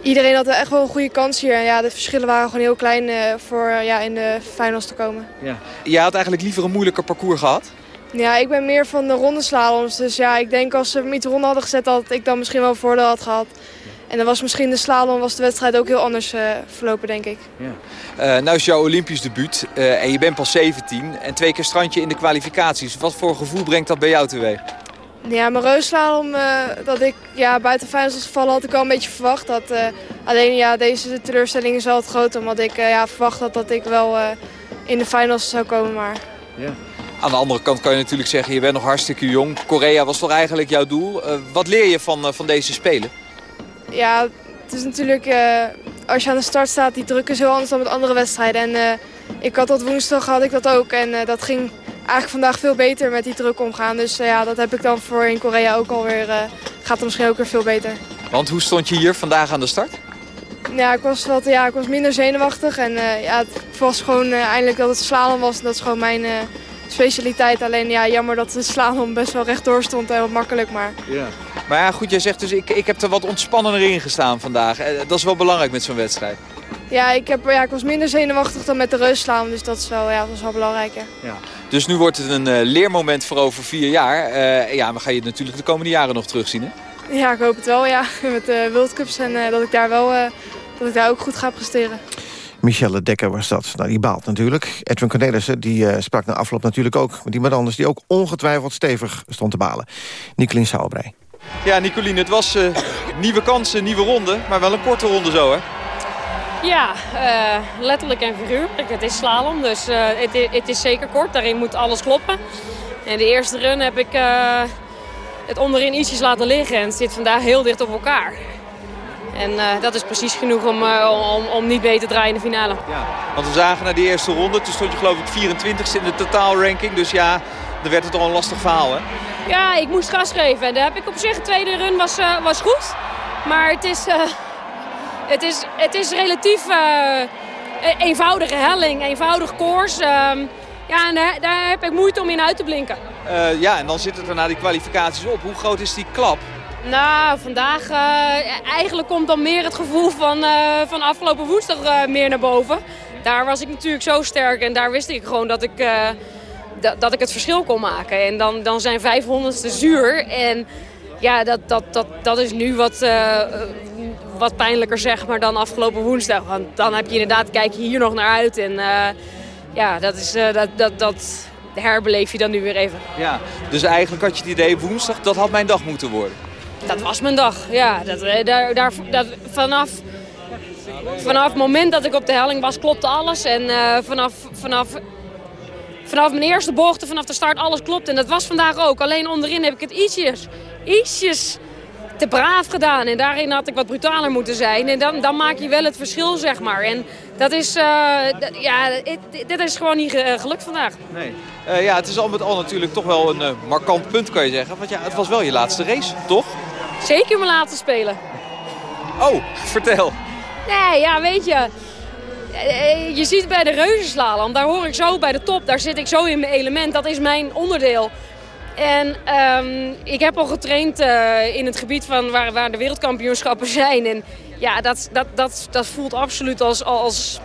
iedereen had echt wel een goede kans hier. En ja, de verschillen waren gewoon heel klein voor ja, in de finals te komen. Ja. Jij had eigenlijk liever een moeilijker parcours gehad? Ja, ik ben meer van de rondeslaloms. Dus ja, ik denk als ze hem iets rond hadden gezet, dat ik dan misschien wel voordeel had gehad. En dan was misschien de slalom was de wedstrijd ook heel anders uh, verlopen, denk ik. Ja. Uh, nou is jouw Olympisch debuut uh, en je bent pas 17 en twee keer strandje in de kwalificaties. Wat voor gevoel brengt dat bij jou teweeg? Ja, mijn reusslalom, dat ik ja, buiten finals was gevallen, had ik al een beetje verwacht. Dat, alleen ja, deze teleurstelling is wel het groot, omdat ik ja, verwacht had dat ik wel in de finals zou komen. Maar... Ja. Aan de andere kant kan je natuurlijk zeggen, je bent nog hartstikke jong. Korea was toch eigenlijk jouw doel. wat leer je van, van deze Spelen? Ja, het is natuurlijk, uh, als je aan de start staat, die druk is heel anders dan met andere wedstrijden. En uh, ik had dat woensdag, had ik dat ook. En uh, dat ging eigenlijk vandaag veel beter met die druk omgaan. Dus ja, dat heb ik dan voor in Korea ook alweer, gaat het misschien ook weer veel beter. Want hoe stond je hier vandaag aan de start? Ja, ik was, wat, ja, ik was minder zenuwachtig. En ja, het was gewoon eindelijk dat het slalom was. En dat is gewoon mijn specialiteit. Alleen ja, jammer dat de slalom best wel rechtdoor stond en wat makkelijk. Maar... Ja. Maar ja, goed, jij zegt dus ik, ik heb er wat ontspannender in gestaan vandaag. Eh, dat is wel belangrijk met zo'n wedstrijd. Ja ik, heb, ja, ik was minder zenuwachtig dan met de reusslaan. Dus dat is wel, ja, dat is wel belangrijk. Ja. Dus nu wordt het een uh, leermoment voor over vier jaar. Uh, ja, maar ga je het natuurlijk de komende jaren nog terugzien, hè? Ja, ik hoop het wel, ja. [LAUGHS] Met de World Cups en dat ik daar wel dat ik daar ook goed ga presteren. Michelle Dekker was dat. Nou, die baalt natuurlijk. Edwin Cornelissen die, uh, sprak na afloop natuurlijk ook... met iemand anders die ook ongetwijfeld stevig stond te balen. Nicolien Sauerbrei. Ja, Nicolien, het was uh, [COUGHS] nieuwe kansen, nieuwe ronde. Maar wel een korte ronde zo, hè? Ja, uh, letterlijk en figuurlijk. Het is slalom, dus het, is, het, is zeker kort. Daarin moet alles kloppen. En de eerste run heb ik het onderin ietsjes laten liggen. En het zit vandaag heel dicht op elkaar. En uh, dat is precies genoeg om, uh, om, om niet beter te draaien in de finale. Ja, want we zagen naar die eerste ronde. Toen stond je geloof ik 24ste in de totaalranking. Dus ja, dan werd het toch een lastig verhaal, hè? Ja, ik moest gas geven. En daar heb ik op zich. De tweede run was, uh, was goed. Maar het is, het is, het is relatief eenvoudige helling, eenvoudig koers. Ehm, ja, en daar, daar, heb ik moeite om in uit te blinken. ja, en dan zit het er na die kwalificaties op. Hoe groot is die klap? Nou, vandaag uh, eigenlijk komt dan meer het gevoel van, uh, van afgelopen woensdag uh, meer naar boven. Daar was ik natuurlijk zo sterk en daar wist ik gewoon dat ik, dat ik het verschil kon maken. En dan, dan zijn 500ste zuur. En ja, dat, dat, dat, dat is nu wat, wat pijnlijker zeg maar dan afgelopen woensdag. Want dan heb je inderdaad, kijk je hier nog naar uit. En ja, dat, is, dat, dat, dat herbeleef je dan nu weer even. Ja, dus eigenlijk had je het idee woensdag, dat had mijn dag moeten worden. Dat was mijn dag, ja. Dat, eh, daar, daar, dat, vanaf, vanaf het moment dat ik op de helling was, klopte alles. En vanaf, vanaf, vanaf mijn eerste bocht, vanaf de start, alles klopt. En dat was vandaag ook. Alleen onderin heb ik het ietsjes, ietsjes te braaf gedaan. En daarin had ik wat brutaler moeten zijn. En dan, dan maak je wel het verschil, zeg maar. En dat is, uh, ja, dit is gewoon niet gelukt vandaag. Nee. Uh, ja, het is al met al natuurlijk toch wel een uh, markant punt, kan je zeggen. Want ja, het was wel je laatste race, toch? Zeker mijn laatste spelen. Oh, vertel. Nee, ja, weet je... Je ziet bij de reuzenslalom, daar hoor ik zo bij de top. Daar zit ik zo in mijn element. Dat is mijn onderdeel. En um, ik heb al getraind uh, in het gebied van waar, waar de wereldkampioenschappen zijn. En ja, dat, dat, dat, dat voelt absoluut als, als,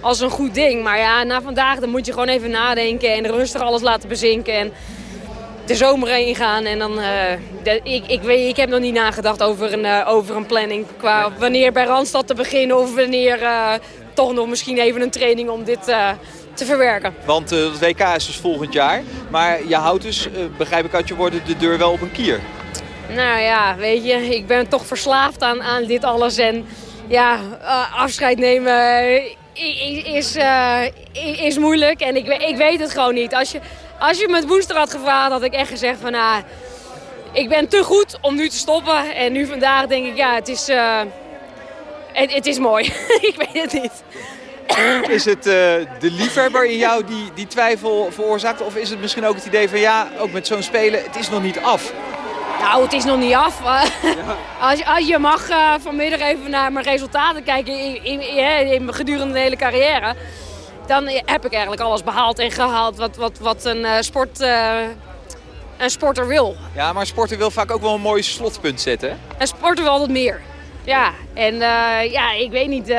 als een goed ding. Maar ja, na vandaag dan moet je gewoon even nadenken en rustig alles laten bezinken. En de zomer heen gaan. En dan, uh, de, ik, ik, weet, ik heb nog niet nagedacht over een, uh, over een planning. Qua wanneer bij Randstad te beginnen of wanneer toch nog misschien even een training om dit te verwerken. Want het WK is dus volgend jaar. Maar je houdt dus, begrijp ik uit je woorden, de deur wel op een kier. Nou ja, weet je, ik ben toch verslaafd aan, aan dit alles. En ja, afscheid nemen is, is moeilijk. En ik, ik weet het gewoon niet. Als je, als je me het woensdag had gevraagd, had ik echt gezegd van... nou, ik ben te goed om nu te stoppen. En nu vandaag denk ik, ja, het is, uh, het, het, is mooi. [LAUGHS] ik weet het niet. Is het uh, de liefhebber in jou die, die twijfel veroorzaakt? Of is het misschien ook het idee van, ja, ook met zo'n spelen, het is nog niet af? Nou, het is nog niet af. [LAUGHS] als, je, als je mag uh, vanmiddag even naar mijn resultaten kijken in, in, in, in gedurende de hele carrière dan heb ik eigenlijk alles behaald en gehaald wat, wat, wat een, uh, sport, een sporter wil. Ja, maar een sporter wil vaak ook wel een mooi slotpunt zetten. Een sporter wil altijd meer. Ja, en uh, ja, ik weet niet. Uh,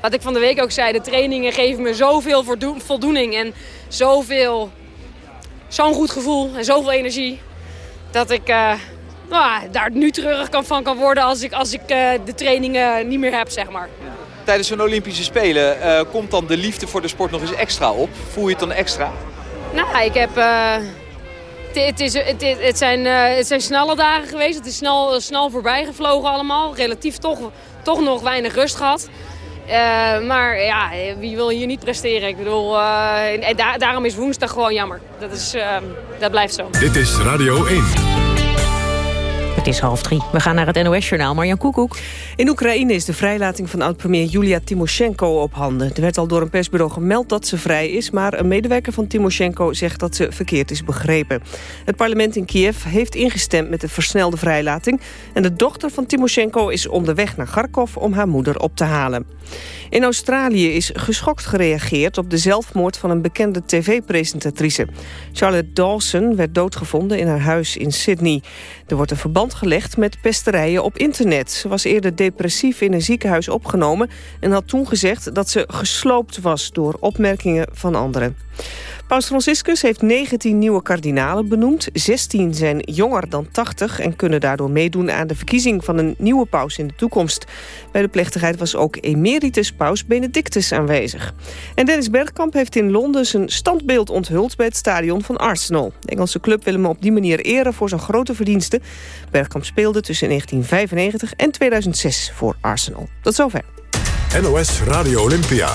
wat ik van de week ook zei, de trainingen geven me zoveel voldoening en zoveel, zo'n goed gevoel en zoveel energie. Dat ik uh, nou, daar nu terug kan, van kan worden als ik, als ik de trainingen niet meer heb, zeg maar. Tijdens zo'n Olympische Spelen komt dan de liefde voor de sport nog eens extra op. Voel je het dan extra? Nou, ik heb het, het, het, zijn, uh, het zijn snelle dagen geweest. Het is snel, snel voorbij gevlogen allemaal. Relatief toch, toch nog weinig rust gehad. Uh, maar ja, wie wil hier niet presteren? Ik bedoel, uh, en da daarom is woensdag gewoon jammer. Dat, is, dat blijft zo. Dit is Radio 1. Is half drie. We gaan naar het NOS-journaal. Marjan Koekoek. In Oekraïne is de vrijlating van oud-premier Julia Timoshenko op handen. Er werd al door een persbureau gemeld dat ze vrij is... maar een medewerker van Timoshenko zegt dat ze verkeerd is begrepen. Het parlement in Kiev heeft ingestemd met de versnelde vrijlating... en de dochter van Timoshenko is onderweg naar Kharkov om haar moeder op te halen. In Australië is geschokt gereageerd op de zelfmoord van een bekende tv-presentatrice. Charlotte Dawson werd doodgevonden in haar huis in Sydney. Er wordt een verband gelegd met pesterijen op internet. Ze was eerder depressief in een ziekenhuis opgenomen... en had toen gezegd dat ze gesloopt was door opmerkingen van anderen. Paus Franciscus heeft 19 nieuwe kardinalen benoemd. 16 zijn jonger dan 80 en kunnen daardoor meedoen aan de verkiezing van een nieuwe paus in de toekomst. Bij de plechtigheid was ook emeritus paus Benedictus aanwezig. En Dennis Bergkamp heeft in Londen zijn standbeeld onthuld bij het stadion van Arsenal. De Engelse club wil hem op die manier eren voor zijn grote verdiensten. Bergkamp speelde tussen 1995 en 2006 voor Arsenal. Tot zover. NOS Radio Olympia.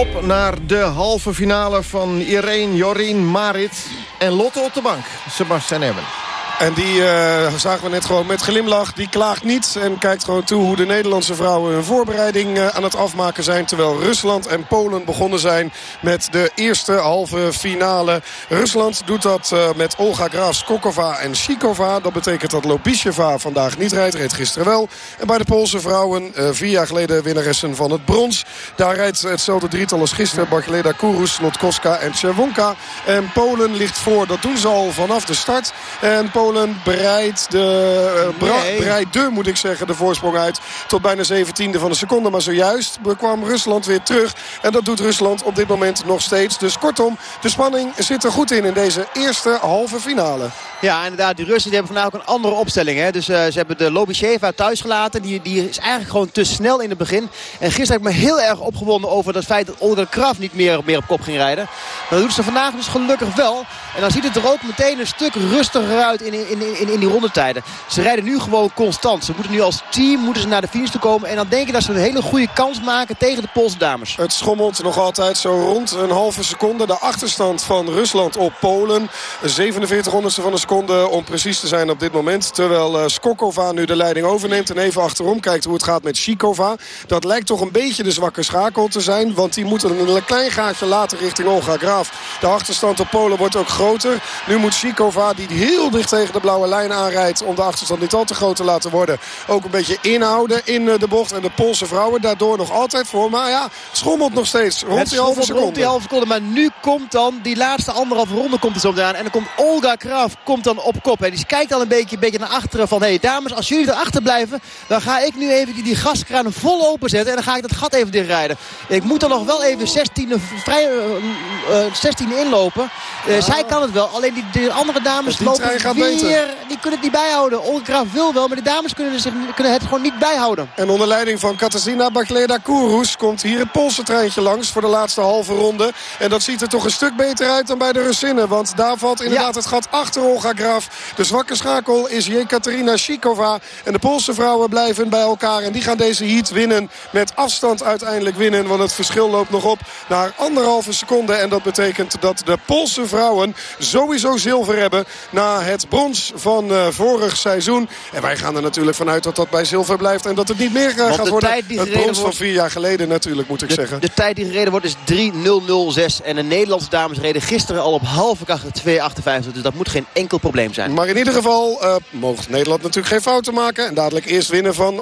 Op naar de halve finale van Irene, Jorien, Marit en Lotte op de bank. Sebastian Ebben. En die uh, zagen we net gewoon met glimlach. Die klaagt niet en kijkt gewoon toe hoe de Nederlandse vrouwen hun voorbereiding uh, aan het afmaken zijn. Terwijl Rusland en Polen begonnen zijn met de eerste halve finale. Rusland doet dat uh, met Olga Graaf, Skokova en Shikova. Dat betekent dat Lobisheva vandaag niet rijdt. Reed gisteren wel. En bij de Poolse vrouwen, vier jaar geleden winnaressen van het brons. Daar rijdt hetzelfde drietal als gisteren. Bargeleda Kurus, Lotkowska en Czerwonka. En Polen ligt voor. Dat doen ze al vanaf de start. En Polen Polen breidt de, nee. breidt de, moet ik zeggen, de voorsprong uit tot bijna 17e van de seconde. Maar zojuist kwam Rusland weer terug. En dat doet Rusland op dit moment nog steeds. Dus kortom, de spanning zit er goed in in deze eerste halve finale. Ja, inderdaad. Die Russen die hebben vandaag ook een andere opstelling. Hè? Dus uh, ze hebben de Lobisheva thuis gelaten. Die, die is eigenlijk gewoon te snel in het begin. En gisteren heb ik me heel erg opgewonden over het feit dat Olga Kraft niet meer, meer op kop ging rijden. Maar dat doet ze vandaag dus gelukkig wel. En dan ziet het er ook meteen een stuk rustiger uit in, in, in, in die rondetijden. Ze rijden nu gewoon constant. Ze moeten nu als team moeten ze naar de finish toe komen. En dan denk ik dat ze een hele goede kans maken tegen de Poolse dames. Het schommelt nog altijd zo rond een halve seconde. De achterstand van Rusland op Polen. 47 honderdste van een seconde om precies te zijn op dit moment. Terwijl uh, Skokova nu de leiding overneemt. En even achterom kijkt hoe het gaat met Shikova. Dat lijkt toch een beetje de zwakke schakel te zijn. Want die moeten een klein gaatje later richting Olga Graaf. De achterstand op Polen wordt ook groter. Nu moet Shikova, die heel dicht tegen de blauwe lijn aanrijdt. Om de achterstand niet al te groot te laten worden. Ook een beetje inhouden in eh, de bocht. En de Poolse vrouwen daardoor nog altijd voor. Maar ja, schommelt nog steeds. Rond die halve seconde. Rond die halve seconde. Maar nu komt dan die laatste anderhalve ronde komt er zo aan. En dan komt Olga Kraaf komt dan op kop. En die kijkt al een beetje, een beetje naar achteren. Van hé hey, dames, als jullie erachter blijven. Dan ga ik nu even die gaskraan vol openzetten. En dan ga ik dat gat even dichtrijden. Ik moet er nog wel even 16, vrij, eh, eh, 16 inlopen. Zij kan het wel. Alleen die, andere dames dus lopen hier, die kunnen het niet bijhouden. Olgraf wil wel, maar de dames kunnen, zich, kunnen het gewoon niet bijhouden. En onder leiding van Katarzyna Bagleda Kourous komt hier het Poolse treintje langs voor de laatste halve ronde. En dat ziet er toch een stuk beter uit dan bij de Russinnen. Want daar valt inderdaad het gat achter Olga Graf. De zwakke schakel is Jekaterina Shikova. En de Poolse vrouwen blijven bij elkaar. En die gaan deze heat winnen. Met afstand uiteindelijk winnen. Want het verschil loopt nog op naar anderhalve seconde. En dat betekent dat de Poolse vrouwen sowieso zilver hebben na het bron brons van uh, vorig seizoen. En wij gaan er natuurlijk vanuit dat dat bij zilver blijft. En dat het niet meer uh, gaat worden. Het brons van vier jaar geleden natuurlijk, moet ik de, zeggen. De tijd die gereden wordt is 3.006. En de Nederlandse dames reden gisteren al op halve kracht 2.58. Dus dat moet geen enkel probleem zijn. Maar in ieder geval uh, mocht Nederland natuurlijk geen fouten maken. En dadelijk eerst winnen van,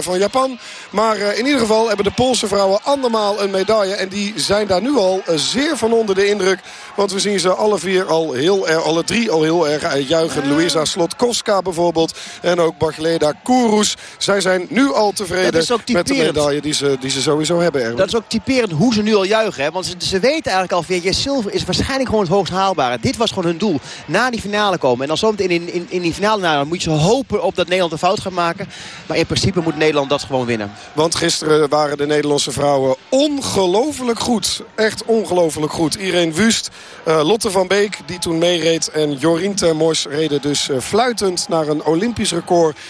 van Japan. Maar in ieder geval hebben de Poolse vrouwen andermaal een medaille. En die zijn daar nu al zeer van onder de indruk. Want we zien ze alle vier al heel erg, alle drie al heel erg juichen Belgen. Luisa Slotkowska bijvoorbeeld. En ook Bargleda Kourous. Zij zijn nu al tevreden met de medaille die ze, die ze sowieso hebben. Erwin. Dat is ook typerend hoe ze nu al juichen. Hè? Want ze, ze weten eigenlijk al, VJ Silver is waarschijnlijk gewoon het hoogst haalbare. Dit was gewoon hun doel. Na die finale komen. En dan zometeen in, in, in die finale nou, moet je hopen op dat Nederland een fout gaat maken. Maar in principe moet Nederland dat gewoon winnen. Want gisteren waren de Nederlandse vrouwen ongelooflijk goed. Echt ongelooflijk goed. Irene Wust, uh, Lotte van Beek die toen meereed. En Jorien Termors dus uh, fluitend naar een Olympisch record. 2.58.61.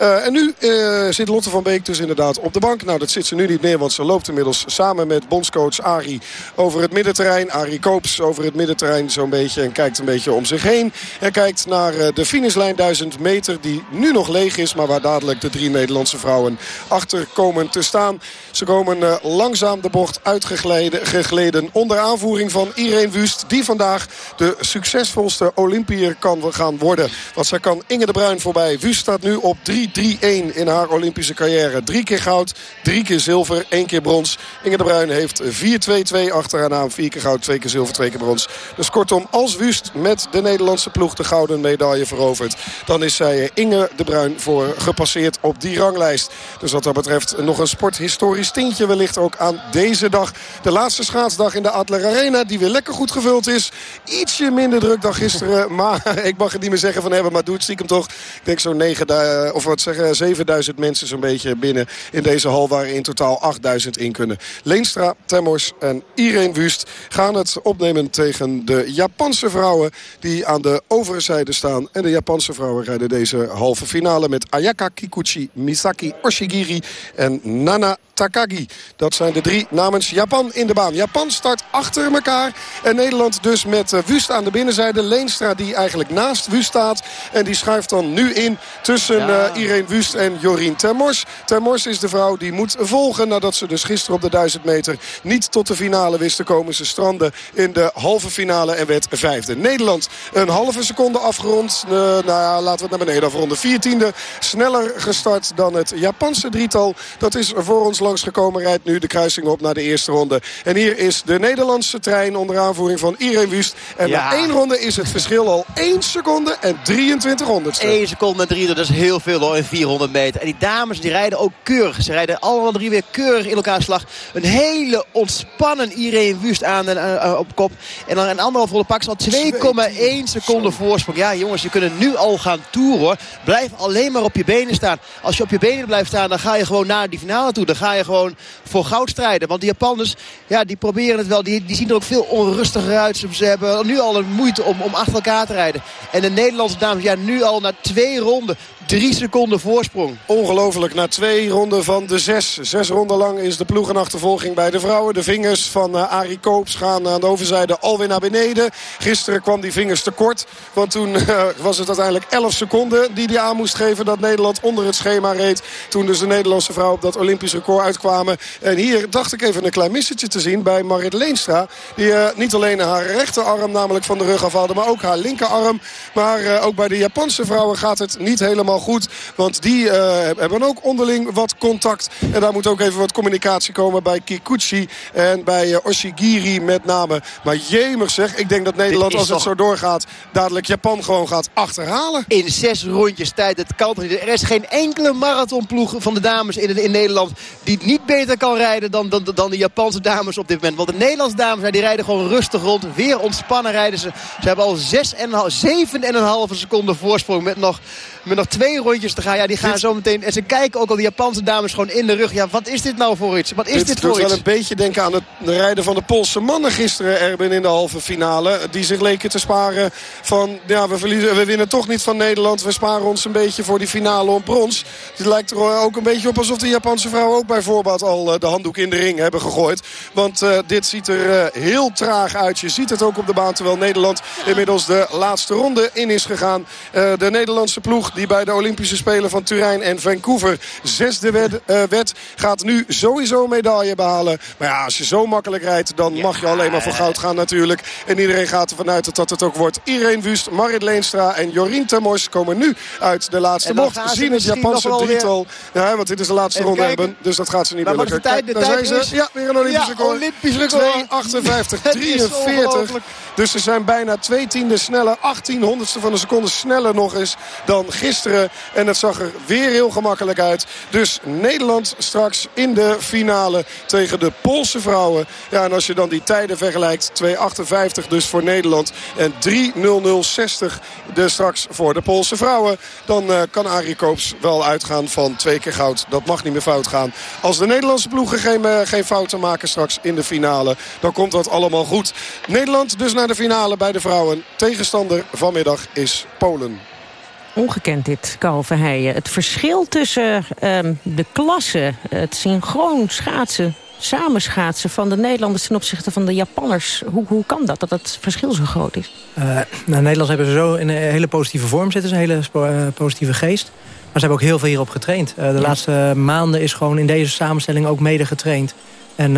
Uh, en nu uh, zit Lotte van Beek dus inderdaad op de bank. Nou, dat zit ze nu niet meer, want ze loopt inmiddels samen met bondscoach Ari over het middenterrein. Ari Koops over het middenterrein zo'n beetje en kijkt een beetje om zich heen. En kijkt naar de finishlijn 1000 meter die nu nog leeg is, maar waar dadelijk de drie Nederlandse vrouwen achter komen te staan. Ze komen langzaam de bocht uitgegleden gegleden onder aanvoering van Irene Wust. Die vandaag de succesvolste Olympiër kan gaan worden. Want zij kan Inge de Bruin voorbij. Wust staat nu op 3-3-1 in haar Olympische carrière. Drie keer goud, drie keer zilver, één keer brons. Inge de Bruin heeft 4-2-2 achter haar naam. Vier keer goud, twee keer zilver, twee keer brons. Dus kortom, als Wust met de Nederlandse ploeg de gouden medaille verovert... dan is zij Inge de Bruin voor gepasseerd op die ranglijst. Dus wat dat betreft nog een sporthistorisch tintje wellicht ook aan deze dag. De laatste schaatsdag in de Adler Arena, die weer lekker goed gevuld is. Ietsje minder druk dan gisteren, [LAUGHS] maar ik mag het niet meer zeggen van hebben. Maar doe het stiekem toch. Ik denk zo'n 9, of wat zeggen, 7000 mensen zo'n beetje binnen in deze hal... waar in totaal 8000 in kunnen. Leenstra, Temmors en Irene Wust gaan het opnemen tegen de Japanse vrouwen... die aan de overzijde staan. En de Japanse vrouwen rijden deze halve finale met Ayaka Kikuchi, Misaki Oshigiri en Nana Takagi. Dat zijn de drie namens Japan in de baan. Japan start achter elkaar. En Nederland dus met Wust aan de binnenzijde. Leenstra die eigenlijk naast Wust staat. En die schuift dan nu in tussen ja. uh, Irene Wust en Jorien Termors. Termors is de vrouw die moet volgen. Nadat ze dus gisteren op de 1000 meter niet tot de finale wist te komen. Ze stranden in de halve finale en werd vijfde. Nederland een halve seconde afgerond. Uh, nou ja, laten we het naar beneden afronden. Viertiende sneller gestart dan het Japanse drietal. Dat is voor ons langsgekomen. Rijdt nu de kruising op naar de eerste ronde. En hier is de Nederlandse trein onder aanvoering van Irene Wust. En ja. na één ronde is het verschil al 1 seconde en 23 honderdste. 1 seconde en 23, dat is heel veel hoor, in 400 meter. En die dames die rijden ook keurig. Ze rijden allemaal drie weer keurig in elkaar slag. Een hele ontspannen Irene Wust aan de, uh, op kop. En dan een anderhalf ronde pak ze al 2,1 seconden voorsprong. Ja jongens, je kunt nu al gaan toeren hoor. Blijf alleen maar op je benen staan. Als je op je benen blijft staan, dan ga je gewoon naar die finale toe. Dan ga gewoon voor goud strijden. Want die Japanners, ja, die proberen het wel. Die, die zien er ook veel onrustiger uit. Ze hebben nu al een moeite om, om achter elkaar te rijden. En de Nederlandse dames, ja, nu al na twee ronden. Drie seconden voorsprong. Ongelooflijk, na twee ronden van de zes. Zes ronden lang is de ploegenachtervolging bij de vrouwen. De vingers van uh, Arie Koops gaan aan de overzijde alweer naar beneden. Gisteren kwam die vingers tekort. Want toen uh, [LAUGHS] was het uiteindelijk 11 seconden die hij aan moest geven... dat Nederland onder het schema reed. Toen dus de Nederlandse vrouw op dat Olympisch record uitkwamen. En hier dacht ik even een klein missetje te zien bij Marit Leenstra. Die uh, niet alleen haar rechterarm namelijk van de rug afhaalde... maar ook haar linkerarm. Maar ook bij de Japanse vrouwen gaat het niet helemaal goed. Want die uh, hebben ook onderling wat contact. En daar moet ook even wat communicatie komen bij Kikuchi en bij Oshigiri met name. Maar jemig zeg, ik denk dat Nederland als het toch... zo doorgaat... dadelijk Japan gewoon gaat achterhalen. In zes rondjes tijd, het kan niet. Er is geen enkele marathonploeg van de dames in, in Nederland... die niet beter kan rijden dan, dan, dan de Japanse dames op dit moment. Want de Nederlandse dames die rijden gewoon rustig rond. Weer ontspannen rijden ze. Ze hebben al 7,5 seconden voorsprong met nog, met nog twee rondjes te gaan. Ja, die gaan dit... zo meteen... En ze kijken ook al die Japanse dames gewoon in de rug. Ja, wat is dit nou voor iets? Wat is dit, dit voor doet iets? wel een beetje denken aan het rijden van de Poolse mannen gisteren, Erben, in de halve finale. Die zich leken te sparen van... Ja, we, verliezen, we winnen toch niet van Nederland. We sparen ons een beetje voor die finale om brons. Het lijkt er ook een beetje op alsof de Japanse vrouwen ook bij voorbaat al de handdoek in de ring hebben gegooid. Want uh, dit ziet er uh, heel traag uit. Je ziet het ook op de baan terwijl Nederland inmiddels de laatste ronde in is gegaan. Uh, de Nederlandse ploeg die bij de Olympische Spelen van Turijn en Vancouver zesde werd, uh, werd gaat nu sowieso een medaille behalen. Maar ja, als je zo makkelijk rijdt, dan mag je alleen maar voor goud gaan natuurlijk. En iedereen gaat ervan uit dat het ook wordt. Irene Wust, Marit Leenstra en Jorien Termors komen nu uit de laatste bocht. Zien het Japanse drietal. Ja, want dit is de laatste ronde hebben. Dus dat gaat ze niet meer lukken. De tijd, de Daar tijd zijn ze. Ja, weer een Olympisch record. Olympisch record. 58, 43. [LAUGHS] Dus ze zijn bijna twee tienden sneller. 18 honderdste van een seconde sneller nog eens dan gisteren. En het zag er weer heel gemakkelijk uit. Dus Nederland straks in de finale tegen de Poolse vrouwen. Ja, en als je dan die tijden vergelijkt. 2,58 dus voor Nederland. En 3,0060 dus straks voor de Poolse vrouwen. Dan uh, kan Arie Koops wel uitgaan van twee keer goud. Dat mag niet meer fout gaan. Als de Nederlandse ploegen geen, uh, geen fouten maken straks in de finale. Dan komt dat allemaal goed. Nederland dus naar de finale bij de vrouwen. Tegenstander vanmiddag is Polen. Ongekend dit, Verheijen. Het verschil tussen um, de klassen, het synchroon schaatsen samenschaatsen van de Nederlanders ten opzichte van de Japanners. Hoe, hoe kan dat, dat het verschil zo groot is? Uh, nou, Nederlanders hebben ze zo in een hele positieve vorm zitten. Een hele uh, positieve geest. Maar ze hebben ook heel veel hierop getraind. Uh, de ja. laatste maanden is gewoon in deze samenstelling ook mede getraind. En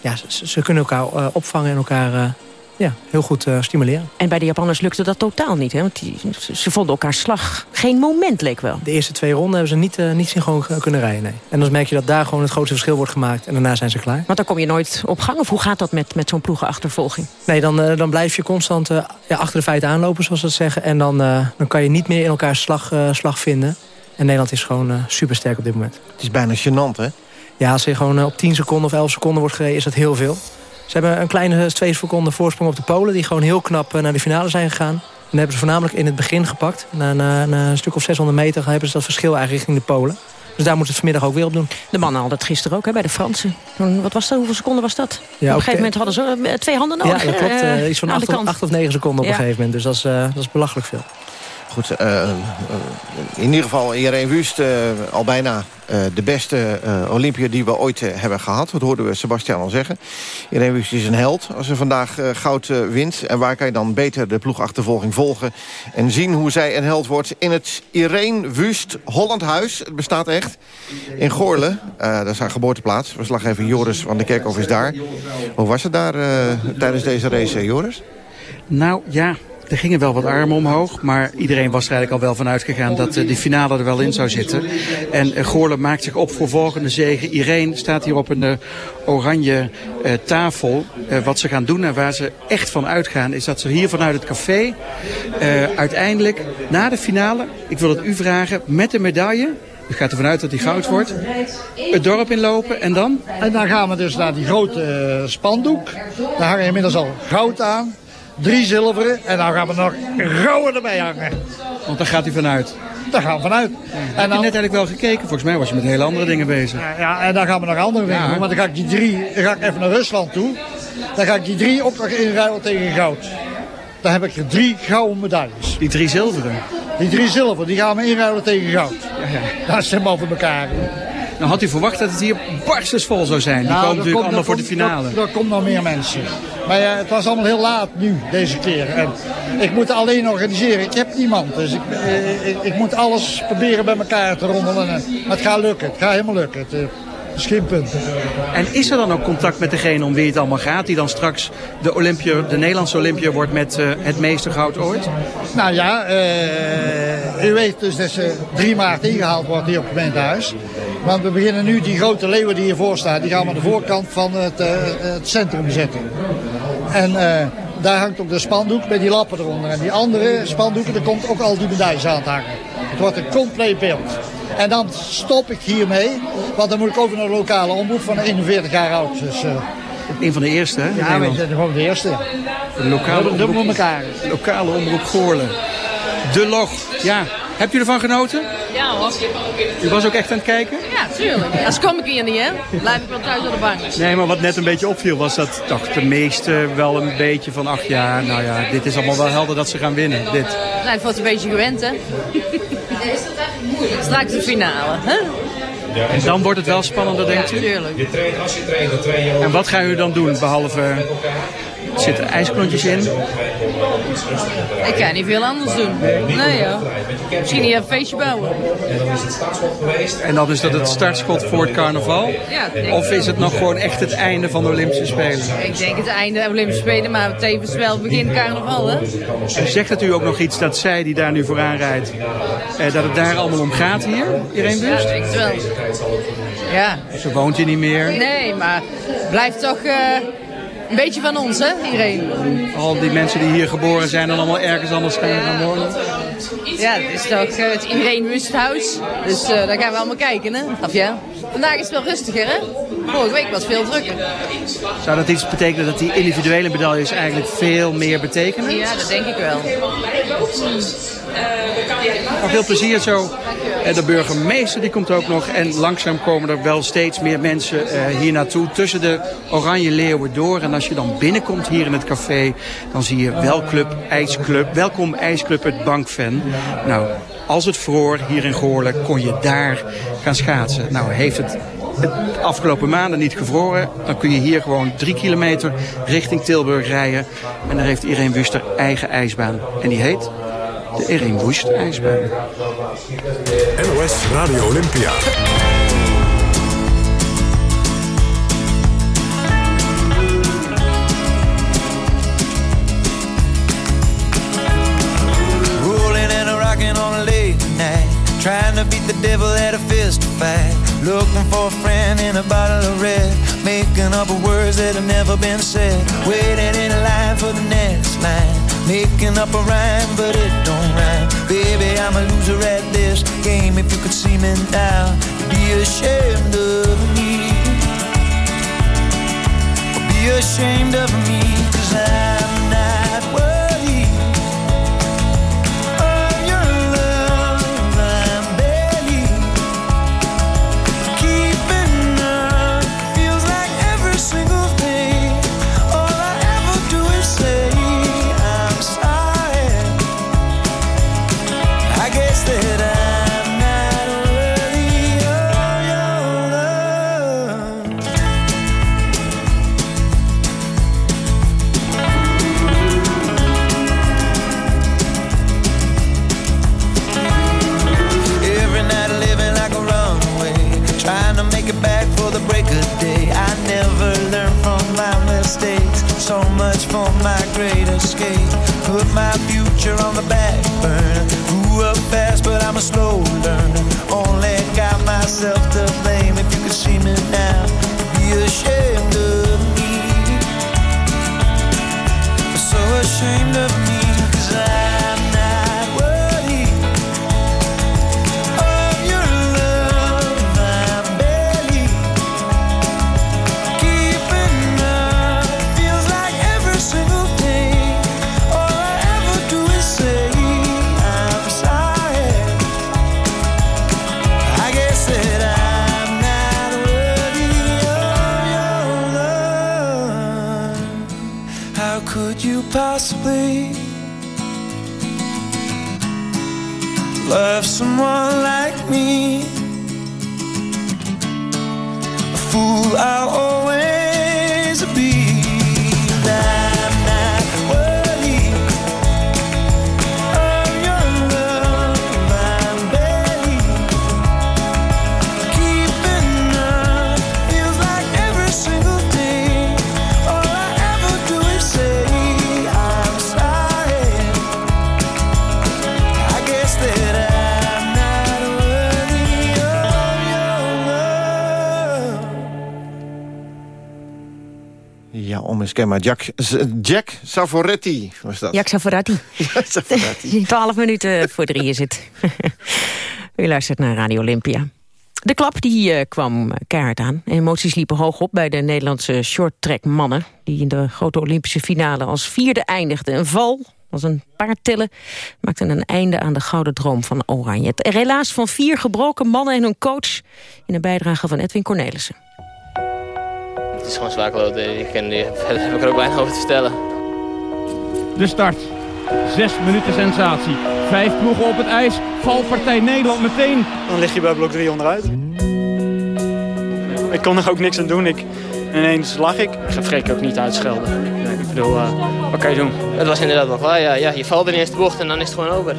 ja, ze, ze, kunnen elkaar opvangen en elkaar ja, heel goed uh, stimuleren. En bij de Japanners lukte dat totaal niet, hè? Want die, ze vonden elkaar slag. Geen moment leek wel. De eerste twee ronden hebben ze niet, uh, niet synchroon kunnen rijden, nee. En dan merk je dat daar gewoon het grootste verschil wordt gemaakt. En daarna zijn ze klaar. Want dan kom je nooit op gang. Of hoe gaat dat met, met zo'n ploegenachtervolging? Nee, dan, uh, dan blijf je constant ja, achter de feiten aanlopen, zoals ze dat zeggen. En dan, dan kan je niet meer in elkaar slag, slag vinden. En Nederland is gewoon super sterk op dit moment. Het is bijna gênant, hè? Ja, als je gewoon op 10 seconden of 11 seconden wordt gereden, is dat heel veel. Ze hebben een kleine twee seconden voorsprong op de Polen... die gewoon heel knap naar de finale zijn gegaan. En dat hebben ze voornamelijk in het begin gepakt. Na, na, na een stuk of 600 meter hebben ze dat verschil eigenlijk richting de Polen. Dus daar moet het vanmiddag ook weer op doen. De mannen hadden het gisteren ook hè, bij de Fransen. Wat was dat? Hoeveel seconden was dat? Ja, op een gegeven moment hadden ze twee handen nodig. Ja, dat klopt. Uh, iets van acht of, acht of negen seconden op ja. een gegeven moment. Dus dat is, uh, dat is belachelijk veel. Goed, uh, in ieder geval Irene Wust uh, al bijna de beste Olympiër die we ooit hebben gehad. Dat hoorden we Sebastian al zeggen. Irene Wust is een held als ze vandaag goud wint. En waar kan je dan beter de ploegachtervolging volgen... en zien hoe zij een held wordt in het Irene Wust Hollandhuis. Het bestaat echt. In Goorle, dat is haar geboorteplaats. Verslaggever Joris van de Kerkhof is daar. Hoe was het daar tijdens deze race, Joris? Nou, ja, er gingen wel wat armen omhoog, maar iedereen was er eigenlijk al wel van uitgegaan dat uh, die finale er wel in zou zitten. En uh, Goorle maakt zich op voor volgende zegen. Irene staat hier op een uh, oranje tafel. wat ze gaan doen en waar ze echt van uitgaan is dat ze hier vanuit het café uiteindelijk na de finale, ik wil het u vragen, met de medaille u gaat ervan uit dat hij goud wordt. Het dorp inlopen en dan? En dan gaan we dus naar die grote spandoek. Daar hangen inmiddels al goud aan drie zilveren en dan gaan we nog gouden erbij hangen. Want daar gaat u vanuit? Daar gaan we vanuit. Ja. En Heb je dan, net eigenlijk wel gekeken? Volgens mij was je met hele andere dingen bezig. Ja, ja en dan gaan we nog andere dingen doen. Want dan ga ik die drie, dan ga ik even naar Rusland toe. Dan ga ik die drie ook nog inruilen tegen goud. Dan heb ik er drie gouden medailles. Die drie zilveren? Die drie zilveren, die gaan we inruilen tegen goud. Ja, ja. Dat is helemaal voor elkaar. Nou had u verwacht dat het hier barstensvol zou zijn. Die nou, komen natuurlijk allemaal voor de finale. Er komt nog meer mensen. Maar ja, het was allemaal heel laat nu, deze keer. En ik moet alleen organiseren. Ik heb niemand. Dus ik, eh, ik, ik moet alles proberen bij elkaar te rommelen. En het gaat lukken. Het gaat helemaal lukken. Het, geen punt. En is er dan ook contact met degene om wie het allemaal gaat? Die dan straks de, Olympië, de Nederlandse Olympiër wordt met uh, het meeste goud ooit? Nou ja, uh, u weet dus dat ze 3 maart ingehaald wordt hier op het gemeentehuis. Want we beginnen nu die grote leeuwen die hiervoor staan. Die gaan we aan de voorkant van het, uh, het centrum zetten. En daar hangt ook de spandoek met die lappen eronder. En die andere spandoeken, daar komt ook al die medailles aan te hangen. Het wordt een compleet beeld. En dan stop ik hiermee, want dan moet ik over naar de lokale omroep van 41 jaar oud. Dus, uh, een van de eerste, hè? Ja, we zijn gewoon de eerste. De lokale omroep, we elkaar. lokale omroep Goorlen. De log. Ja, heb je ervan genoten? Ja hoor. U was ook echt aan het kijken? Ja, tuurlijk. Als kom ik hier niet, hè? Blijf ik wel thuis op de bank. Nee, maar wat net een beetje opviel was dat toch de meeste wel een beetje van... ach ja, nou ja, dit is allemaal wel helder dat ze gaan winnen, dit. Nou, het wordt een beetje gewend, hè? [LAUGHS] Straks de finale, hè? Ja, en dan wordt het wel spannender, denkt u? Ja, tuurlijk. Je traint, als je traint, dan train je ook. En wat gaan u dan doen, behalve Er zitten ijsklontjes in. Ik kan niet veel anders doen. Nee joh. Misschien hier een feestje bouwen. En dan is dat het startschot voor het carnaval? Ja, Of is het nog gewoon echt het einde van de Olympische Spelen? Ik denk het einde Olympische Spelen, maar tevens wel begin carnaval hè. En zegt het u ook nog iets dat zij die daar nu vooraan rijdt, eh, dat het daar allemaal om gaat hier, Irene Ja, Wust? ik wel. Ja. Ze woont hier niet meer. Nee, maar blijft toch eh, een beetje van ons hè, Irene. Al die mensen die hier geboren zijn en allemaal ergens anders gaan gaan wonen. Ja, het is toch eh, het Irene Wusthuis. Dus eh, daar gaan we allemaal kijken hè. Of ja. Vandaag is het wel rustiger hè. Vorige week was veel drukker. Zou dat iets betekenen dat die individuele medailles eigenlijk veel meer betekenen? Ja, dat denk ik wel. Maar veel plezier zo. En de burgemeester die komt ook nog. En langzaam komen er wel steeds meer mensen eh, hier naartoe. Tussen de oranje leeuwen door. En als je dan binnenkomt hier in het café. Dan zie je Welclub IJsclub. Welkom IJsclub het Bankfan. Nou, als het vroor hier in Goorlen kon je daar gaan schaatsen. Nou, heeft het het afgelopen maanden niet gevroren. Dan kun je hier gewoon drie kilometer richting Tilburg rijden. En daar heeft Irene Wuster eigen ijsbaan. En die heet de Irene Wust ijsbaan. NOS Radio Olympia. Rolling and rocking on a late night. Trying to beat the devil at a fist fight. Looking for a friend in a bottle of red. Making up words that have never been said. Waiting in line for the next line. Making up a rhyme, but it don't rhyme. Baby, I'm a loser at this game. If you could see me now, you'd be ashamed of me. Be ashamed of me, cause I'm not worthy for my great escape. Put my future on the back burner. Grew up fast, but I'm a slow learner. Only got myself to blame. If you could see me now, be ashamed of me. So ashamed of me, Onmiskenbaar. Jack, Jack Savoretti was dat. Jack. Savoretti. 12 [LAUGHS] [LAUGHS] minuten voor drie is het. [LAUGHS] U luistert naar Radio Olympia. De klap die eh, kwam keihard aan. Emoties liepen hoog op bij de Nederlandse shorttrack mannen... die in de grote Olympische finale als vierde eindigden. Een val, als een paar tellen, maakte een einde aan de gouden droom van Oranje. Het relaas van vier gebroken mannen en hun coach... in een bijdrage van Edwin Cornelissen. Het is gewoon zwaar kloten. Ik ken die, verder heb ik er ook bijna over te vertellen. De start. Zes minuten sensatie. Vijf ploegen op het ijs. Valpartij Nederland meteen. Dan lig je bij blok 3 onderuit. Ik kon er ook niks aan doen. Ik, En ineens lag ik. Ik ga Freek ook niet uitschelden. Nee, ik bedoel, uh, wat kan je doen? Het was inderdaad wel klaar. Ja, ja, je valt in de eerste bocht en dan is het gewoon over.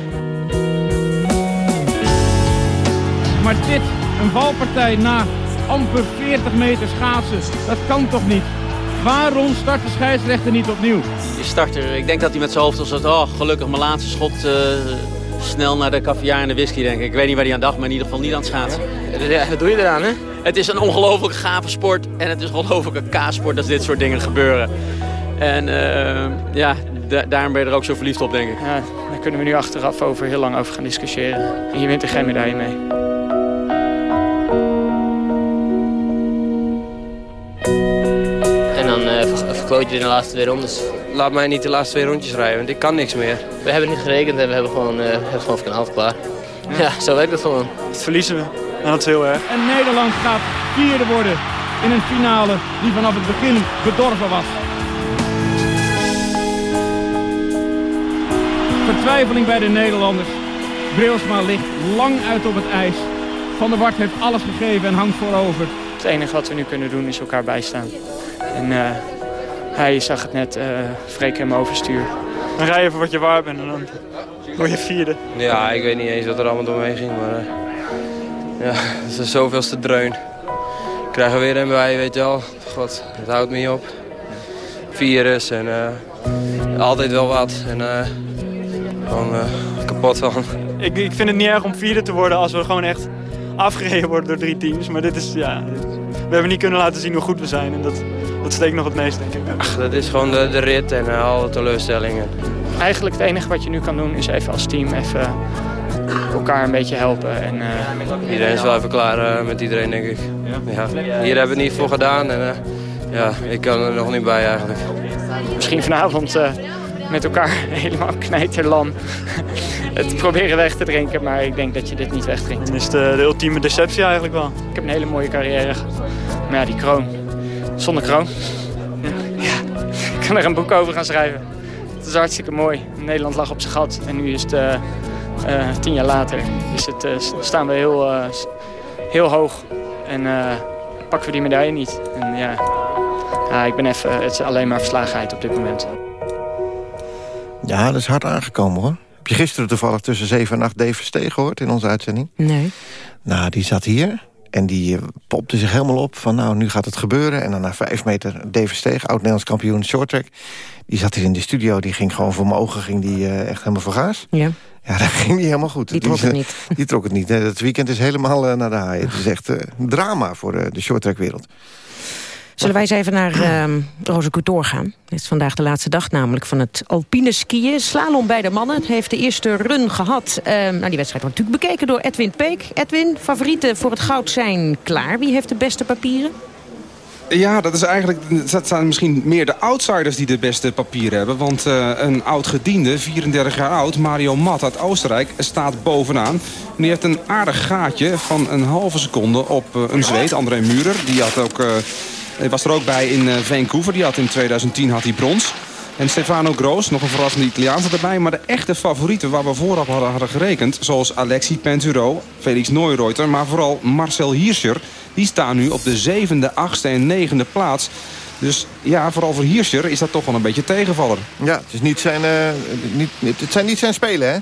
Maar dit, een valpartij na amper 40 meter schaatsen, dat kan toch niet? Waarom start de scheidsrechter niet opnieuw? Die starter, ik denk dat hij met zijn hoofd al zat, oh gelukkig mijn laatste schot uh, snel naar de caviar en de whisky denk ik. Ik weet niet waar hij aan dacht, maar in ieder geval niet aan het schaatsen. Ja, wat doe je eraan hè? Het is een ongelooflijk gave sport en het is ongelooflijk een kaasport als dit soort dingen gebeuren. En uh, ja, daarom ben je er ook zo verliefd op denk ik. Ja, daar kunnen we nu achteraf over heel lang over gaan discussiëren. En je wint er geen medaille mee. Verkloot je in de laatste twee rondes. Laat mij niet de laatste twee rondjes rijden, want ik kan niks meer. We hebben niet gerekend en we hebben gewoon, uh, hebben gewoon verkanaald klaar. Ja. ja, zo werkt het gewoon. Dat verliezen we. En dat is heel erg. En Nederland gaat vierde worden in een finale die vanaf het begin bedorven was. Vertwijfeling bij de Nederlanders. Brilsma ligt lang uit op het ijs. Van der Wart heeft alles gegeven en hangt voorover. Het enige wat we nu kunnen doen is elkaar bijstaan. En uh, hij zag het net, uh, Freek hem overstuur. Dan rij je even wat je waar bent en dan word je vierde. Ja, ik weet niet eens wat er allemaal door me ging, maar uh, ja, [LAUGHS] het is zoveelste dreun. Ik krijg er weer een bij, weet je wel. God, het houdt me niet op. Virus en uh, altijd wel wat. En gewoon kapot van. Ik, ik vind het niet erg om vierde te worden als we gewoon echt afgereden worden door drie teams. Maar dit is, ja, we hebben niet kunnen laten zien hoe goed we zijn. En dat, dat steekt nog het meest, denk ik. Ach, dat is gewoon de, de rit en uh, alle teleurstellingen. Eigenlijk het enige wat je nu kan doen is even als team even elkaar een beetje helpen. En, uh... Iedereen is wel even klaar uh, met iedereen, denk ik. Ja? Hier hebben we het niet voor gedaan en ja, ik kan er nog niet bij eigenlijk. Misschien vanavond met elkaar [LAUGHS] helemaal knijterlam het proberen weg te drinken. Maar ik denk dat je dit niet wegdrinkt. Het is de, de ultieme deceptie eigenlijk wel. Ik heb een hele mooie carrière gehad. Maar ja, die kroon. Zonder kroon. Ja, ik kan er een boek over gaan schrijven. Het is hartstikke mooi. Nederland lag op zijn gat. En nu is het uh, uh, tien jaar later. Is het, uh, staan we heel, heel hoog. En pakken we die medaille niet. En ja, ja ik ben even, het is alleen maar verslagenheid op dit moment. Ja, dat is hard aangekomen hoor. Heb je gisteren toevallig tussen 7 en 8 Dave Versteeg gehoord in onze uitzending? Nee. Nou, die zat hier en die popte zich helemaal op van nou, nu gaat het gebeuren. En dan na vijf meter Dave Versteeg, oud-Nederlands kampioen shorttrack. Die zat hier in de studio, die ging gewoon voor mijn ogen ging die, uh, echt helemaal voor gaas. Ja. Ja, [LAUGHS] dat ging niet helemaal goed. Die trok het niet. Die trok het niet. Het weekend is helemaal uh, naar de haaien. Het is echt uh, drama voor de shorttrackwereld. Zullen wij eens even naar uh, Roze Couture gaan? Het is vandaag de laatste dag namelijk van het alpine skiën. Slalom bij de mannen. Heeft de eerste run gehad. Uh, nou, die wedstrijd wordt natuurlijk bekeken door Edwin Peek. Edwin, favorieten voor het goud zijn klaar. Wie heeft de beste papieren? Ja, dat is eigenlijk, dat zijn misschien meer de outsiders die de beste papieren hebben. Want uh, een oud-gediende, 34 jaar oud, Mario Mat uit Oostenrijk, staat bovenaan. En die heeft een aardig gaatje van een halve seconde op uh, een zweet, André Murer. Die had ook... Uh, hij was er ook bij in Vancouver. Die had in 2010 had hij brons. En Stefano Groos, nog een verrassende Italiaanse erbij. Maar de echte favorieten waar we vooraf hadden, gerekend... zoals Alexi Penturo, Felix Neureuter, maar vooral Marcel Hirscher... die staan nu op de zevende, achtste en negende plaats. Dus ja, vooral voor Hirscher is dat toch wel een beetje tegenvaller. Ja, het, is niet zijn, uh, niet, het zijn niet zijn spelen, hè?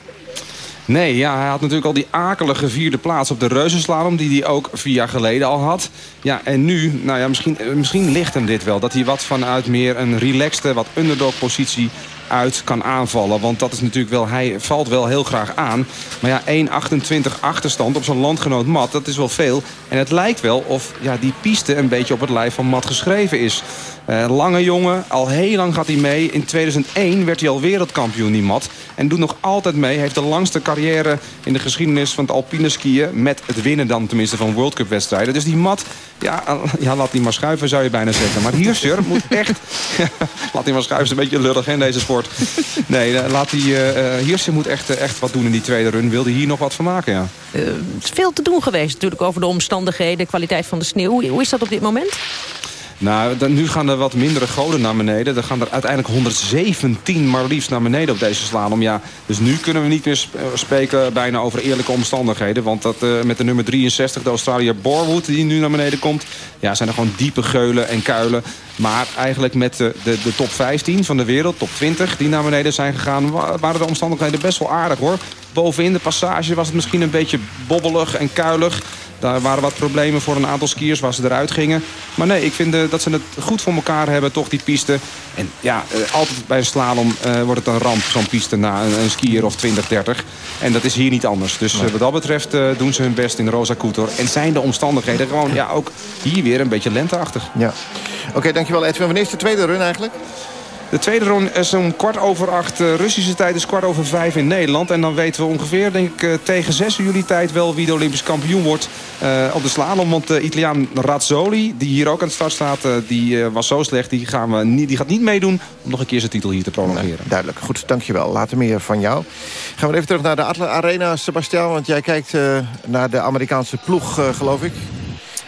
Nee, ja, hij had natuurlijk al die akelige vierde plaats op de reuzenslalom... die hij ook vier jaar geleden al had. Ja, en nu, nou ja, misschien, misschien ligt hem dit wel. Dat hij wat vanuit meer een relaxte, wat underdog-positie uit kan aanvallen. Want dat is natuurlijk wel, hij valt wel heel graag aan. Maar ja, 1,28 achterstand op zo'n landgenoot Mat, dat is wel veel. En het lijkt wel of ja, die piste een beetje op het lijf van Mat geschreven is. Uh, lange jongen, al heel lang gaat hij mee. In 2001 werd hij al wereldkampioen, die Mat. En doet nog altijd mee. Heeft de langste carrière in de geschiedenis van het alpine skiën. Met het winnen dan tenminste van World Cup wedstrijden. Dus die Mat, ja, ja laat die maar schuiven zou je bijna zeggen. Maar Hirscher moet echt... [LAUGHS] laat die maar schuiven, is een beetje lullig in deze sport. Nee, laat die, uh, Hirscher moet echt, echt wat doen in die tweede run. Wilde hier nog wat van maken, ja. Uh, veel te doen geweest natuurlijk over de omstandigheden, de kwaliteit van de sneeuw. Hoe is dat op dit moment? Nou, dan, nu gaan er wat mindere goden naar beneden. Er gaan er uiteindelijk 117 maar liefst naar beneden op deze slalom. Ja, dus nu kunnen we niet meer eh, spreken bijna over eerlijke omstandigheden. Want dat, eh, met de nummer 63, de Australiër Borwood, die nu naar beneden komt... Ja, zijn er gewoon diepe geulen en kuilen. Maar eigenlijk met de, de, de top 15 van de wereld, top 20 die naar beneden zijn gegaan... wa- waren de omstandigheden best wel aardig hoor. Bovenin de passage was het misschien een beetje bobbelig en kuilig. Daar waren wat problemen voor een aantal skiers waar ze eruit gingen. Maar nee, ik vind eh, dat ze het goed voor elkaar hebben, toch die piste. En ja, eh, altijd bij een slalom eh, wordt het een ramp, zo'n piste na een, een skier of 20, 30. En dat is hier niet anders. Dus wat dat betreft doen ze hun best in Rosa Couture. En zijn de omstandigheden gewoon ja, ook hier weer een beetje lenteachtig. Ja. Oké, dankjewel Edwin. Wanneer is de tweede run eigenlijk? De tweede ronde is om kwart over acht. eh, Russische tijd is kwart over vijf in Nederland. En dan weten we ongeveer, denk ik, eh, tegen zes uur jullie tijd wel wie de Olympisch kampioen wordt eh, op de slalom. Want de Italiaan Razzoli, die hier ook aan de start staat, eh, die eh, was zo slecht. Die, gaan we niet, die gaat niet meedoen om nog een keer zijn titel hier te prolongeren. Duidelijk. Goed, dankjewel. Later meer van jou. Gaan we even terug naar de Atlas Arena, Sebastian. Want jij kijkt eh, naar de Amerikaanse ploeg, eh, geloof ik.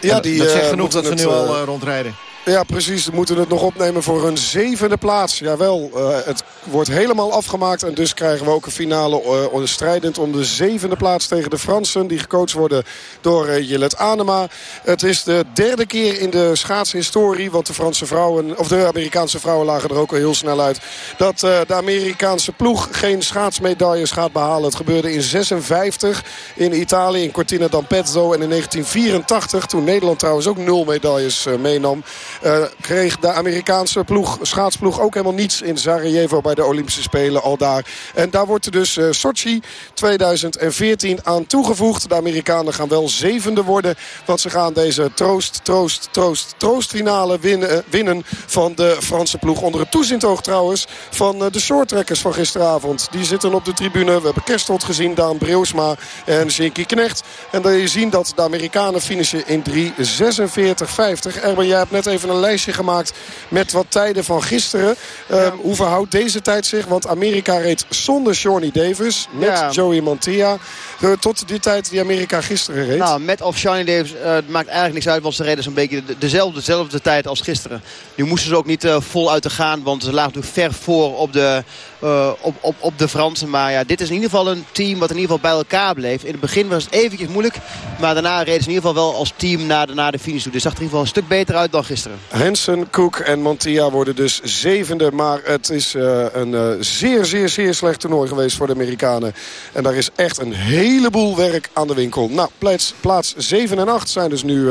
Ja, En die, dat zegt genoeg dat ze nu het, al rondrijden. Ja, precies. Ze moeten het nog opnemen voor hun zevende plaats. Jawel, eh, het wordt helemaal afgemaakt. En dus krijgen we ook een finale eh, strijdend om de zevende plaats tegen de Fransen. Die gecoacht worden door uh, Anema. Het is de derde keer in de schaatshistorie. Want de Franse vrouwen, of de Amerikaanse vrouwen lagen er ook al heel snel uit. Dat de Amerikaanse ploeg geen schaatsmedailles gaat behalen. Het gebeurde in 56 in Italië, in Cortina d'Ampezzo. En in 1984, toen Nederland trouwens ook nul medailles meenam... Uh, kreeg de Amerikaanse ploeg, schaatsploeg ook helemaal niets in Sarajevo bij de Olympische Spelen al daar. En daar wordt er dus uh, Sochi 2014 aan toegevoegd. De Amerikanen gaan wel zevende worden. Want ze gaan deze troost, troost, troost, troostfinale winnen, winnen van de Franse ploeg. Onder het toezicht trouwens van de shorttrekkers van gisteravond. Die zitten op de tribune. We hebben Kerstelt gezien, Daan Breusma en Shinky Knecht. En dan je zien dat de Amerikanen finishen in 3.46.50. Erben, jij hebt net even een lijstje gemaakt met wat tijden van gisteren. Uh, hoe verhoudt deze tijd zich? Want Amerika reed zonder Shawnee Davis. Met Ja. Joey Montilla. Uh, tot die tijd die Amerika gisteren reed. Nou, met of Shiny Davis, eh, het maakt eigenlijk niks uit. Want ze reden zo'n beetje de- dezelfde, dezelfde tijd als gisteren. Nu moesten ze ook niet eh, vol uit te gaan. Want ze lagen natuurlijk ver voor op de, eh, op, op, op de Fransen. Maar ja, dit is in ieder geval een team wat in ieder geval bij elkaar bleef. In het begin was het eventjes moeilijk. Maar daarna reden ze in ieder geval wel als team naar de, naar de finish toe. Dus zag er in ieder geval een stuk beter uit dan gisteren. Hansen, Cook en Montilla worden dus zevende. Maar het is eh, een eh, zeer, zeer, zeer slecht toernooi geweest voor de Amerikanen. En daar is echt een heleboel werk aan de winkel. Nou, plaats, plaats 7 en 8 zijn dus nu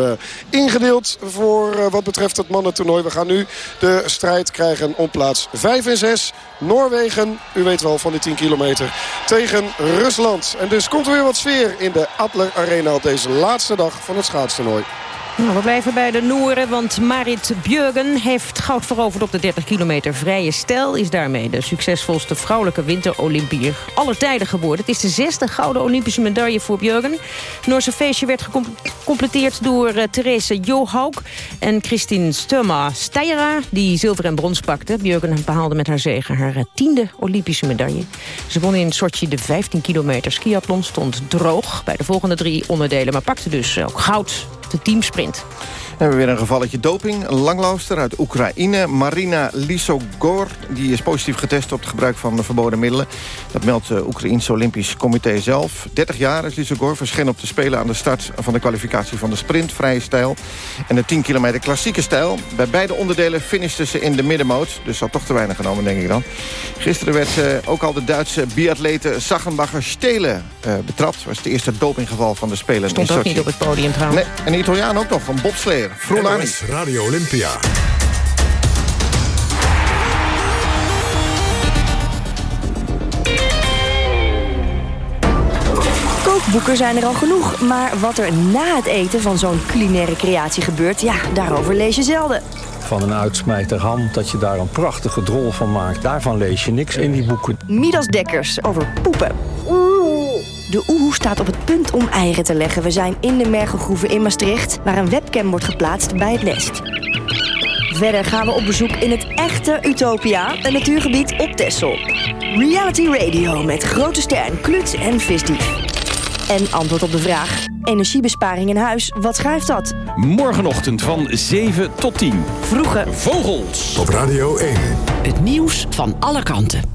ingedeeld voor wat betreft het mannentoernooi. We gaan nu de strijd krijgen om plaats 5 en 6. Noorwegen, u weet wel van die 10 kilometer, tegen Rusland. En dus komt er weer wat sfeer in de Adler Arena op deze laatste dag van het schaatstoernooi. Nou, we blijven bij de Noeren, want Marit Björgen heeft goud veroverd op de 30 kilometer vrije stijl. Is daarmee de succesvolste vrouwelijke winterolympier aller tijden geworden. Het is de zesde gouden Olympische medaille voor Björgen. Noorse feestje werd gecompleteerd door uh, Therese Johaug en Christine Sturma Steyra, die zilver en brons pakte. Björgen behaalde met haar zegen haar uh, tiende Olympische medaille. Ze won in Sochi de 15 kilometer skiathlon, stond droog bij de volgende drie onderdelen, maar pakte dus ook goud de teamsprint. fint. We hebben weer een gevalletje doping. Een langloopster uit Oekraïne, Marina Lisogor... die is positief getest op het gebruik van verboden middelen. Dat meldt het Oekraïense Olympisch Comité zelf. 30 jaar is Lisogor verscheen op te spelen aan de start... van de kwalificatie van de sprint, vrije stijl... en de 10 kilometer klassieke stijl. Bij beide onderdelen finishte ze in de middenmoot. Dus al toch te weinig genomen, denk ik dan. Gisteren werd uh, ook al de Duitse biatlete Sagenbacher Stelen uh, betrapt. Dat was het eerste dopinggeval van de Spelen Stond in ook niet op het podium trouwens. Nee, en de Italiaan ook nog, een Frulani. Radio Olympia. Kookboeken zijn er al genoeg, maar wat er na het eten van zo'n culinaire creatie gebeurt, ja, daarover lees je zelden. Van een uitsmijter ham, dat je daar een prachtige drol van maakt. Daarvan lees je niks in die boeken. Midas Dekkers over poepen. De oehoe staat op het punt om eieren te leggen. We zijn in de Mergelgroeven in Maastricht, waar een webcam wordt geplaatst bij het nest. Verder gaan we op bezoek in het echte Utopia, een natuurgebied op Texel. Reality Radio met grote ster, kluts en visdief. En antwoord op de vraag, energiebesparing in huis, wat schrijft dat? Morgenochtend van 7 tot 10. Vroege Vogels. Op Radio 1. Het nieuws van alle kanten.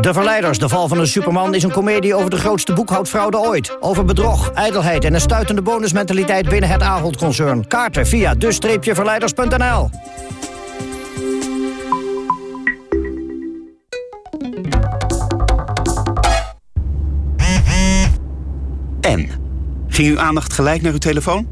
De Verleiders, de val van een superman, is een komedie over de grootste boekhoudfraude ooit. Over bedrog, ijdelheid en een stuitende bonusmentaliteit binnen het Ahold-concern. Kaarten via de-verleiders.nl En? Ging uw aandacht gelijk naar uw telefoon?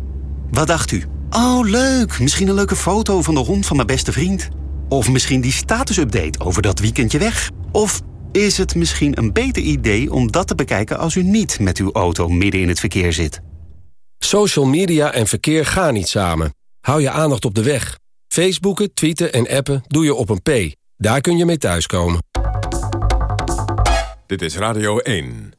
Wat dacht u? Oh, leuk. Misschien een leuke foto van de hond van mijn beste vriend. Of misschien die statusupdate over dat weekendje weg. Of is het misschien een beter idee om dat te bekijken als u niet met uw auto midden in het verkeer zit? Social media en verkeer gaan niet samen. Hou je aandacht op de weg. Facebooken, tweeten en appen doe je op een P. Daar kun je mee thuiskomen. Dit is Radio 1.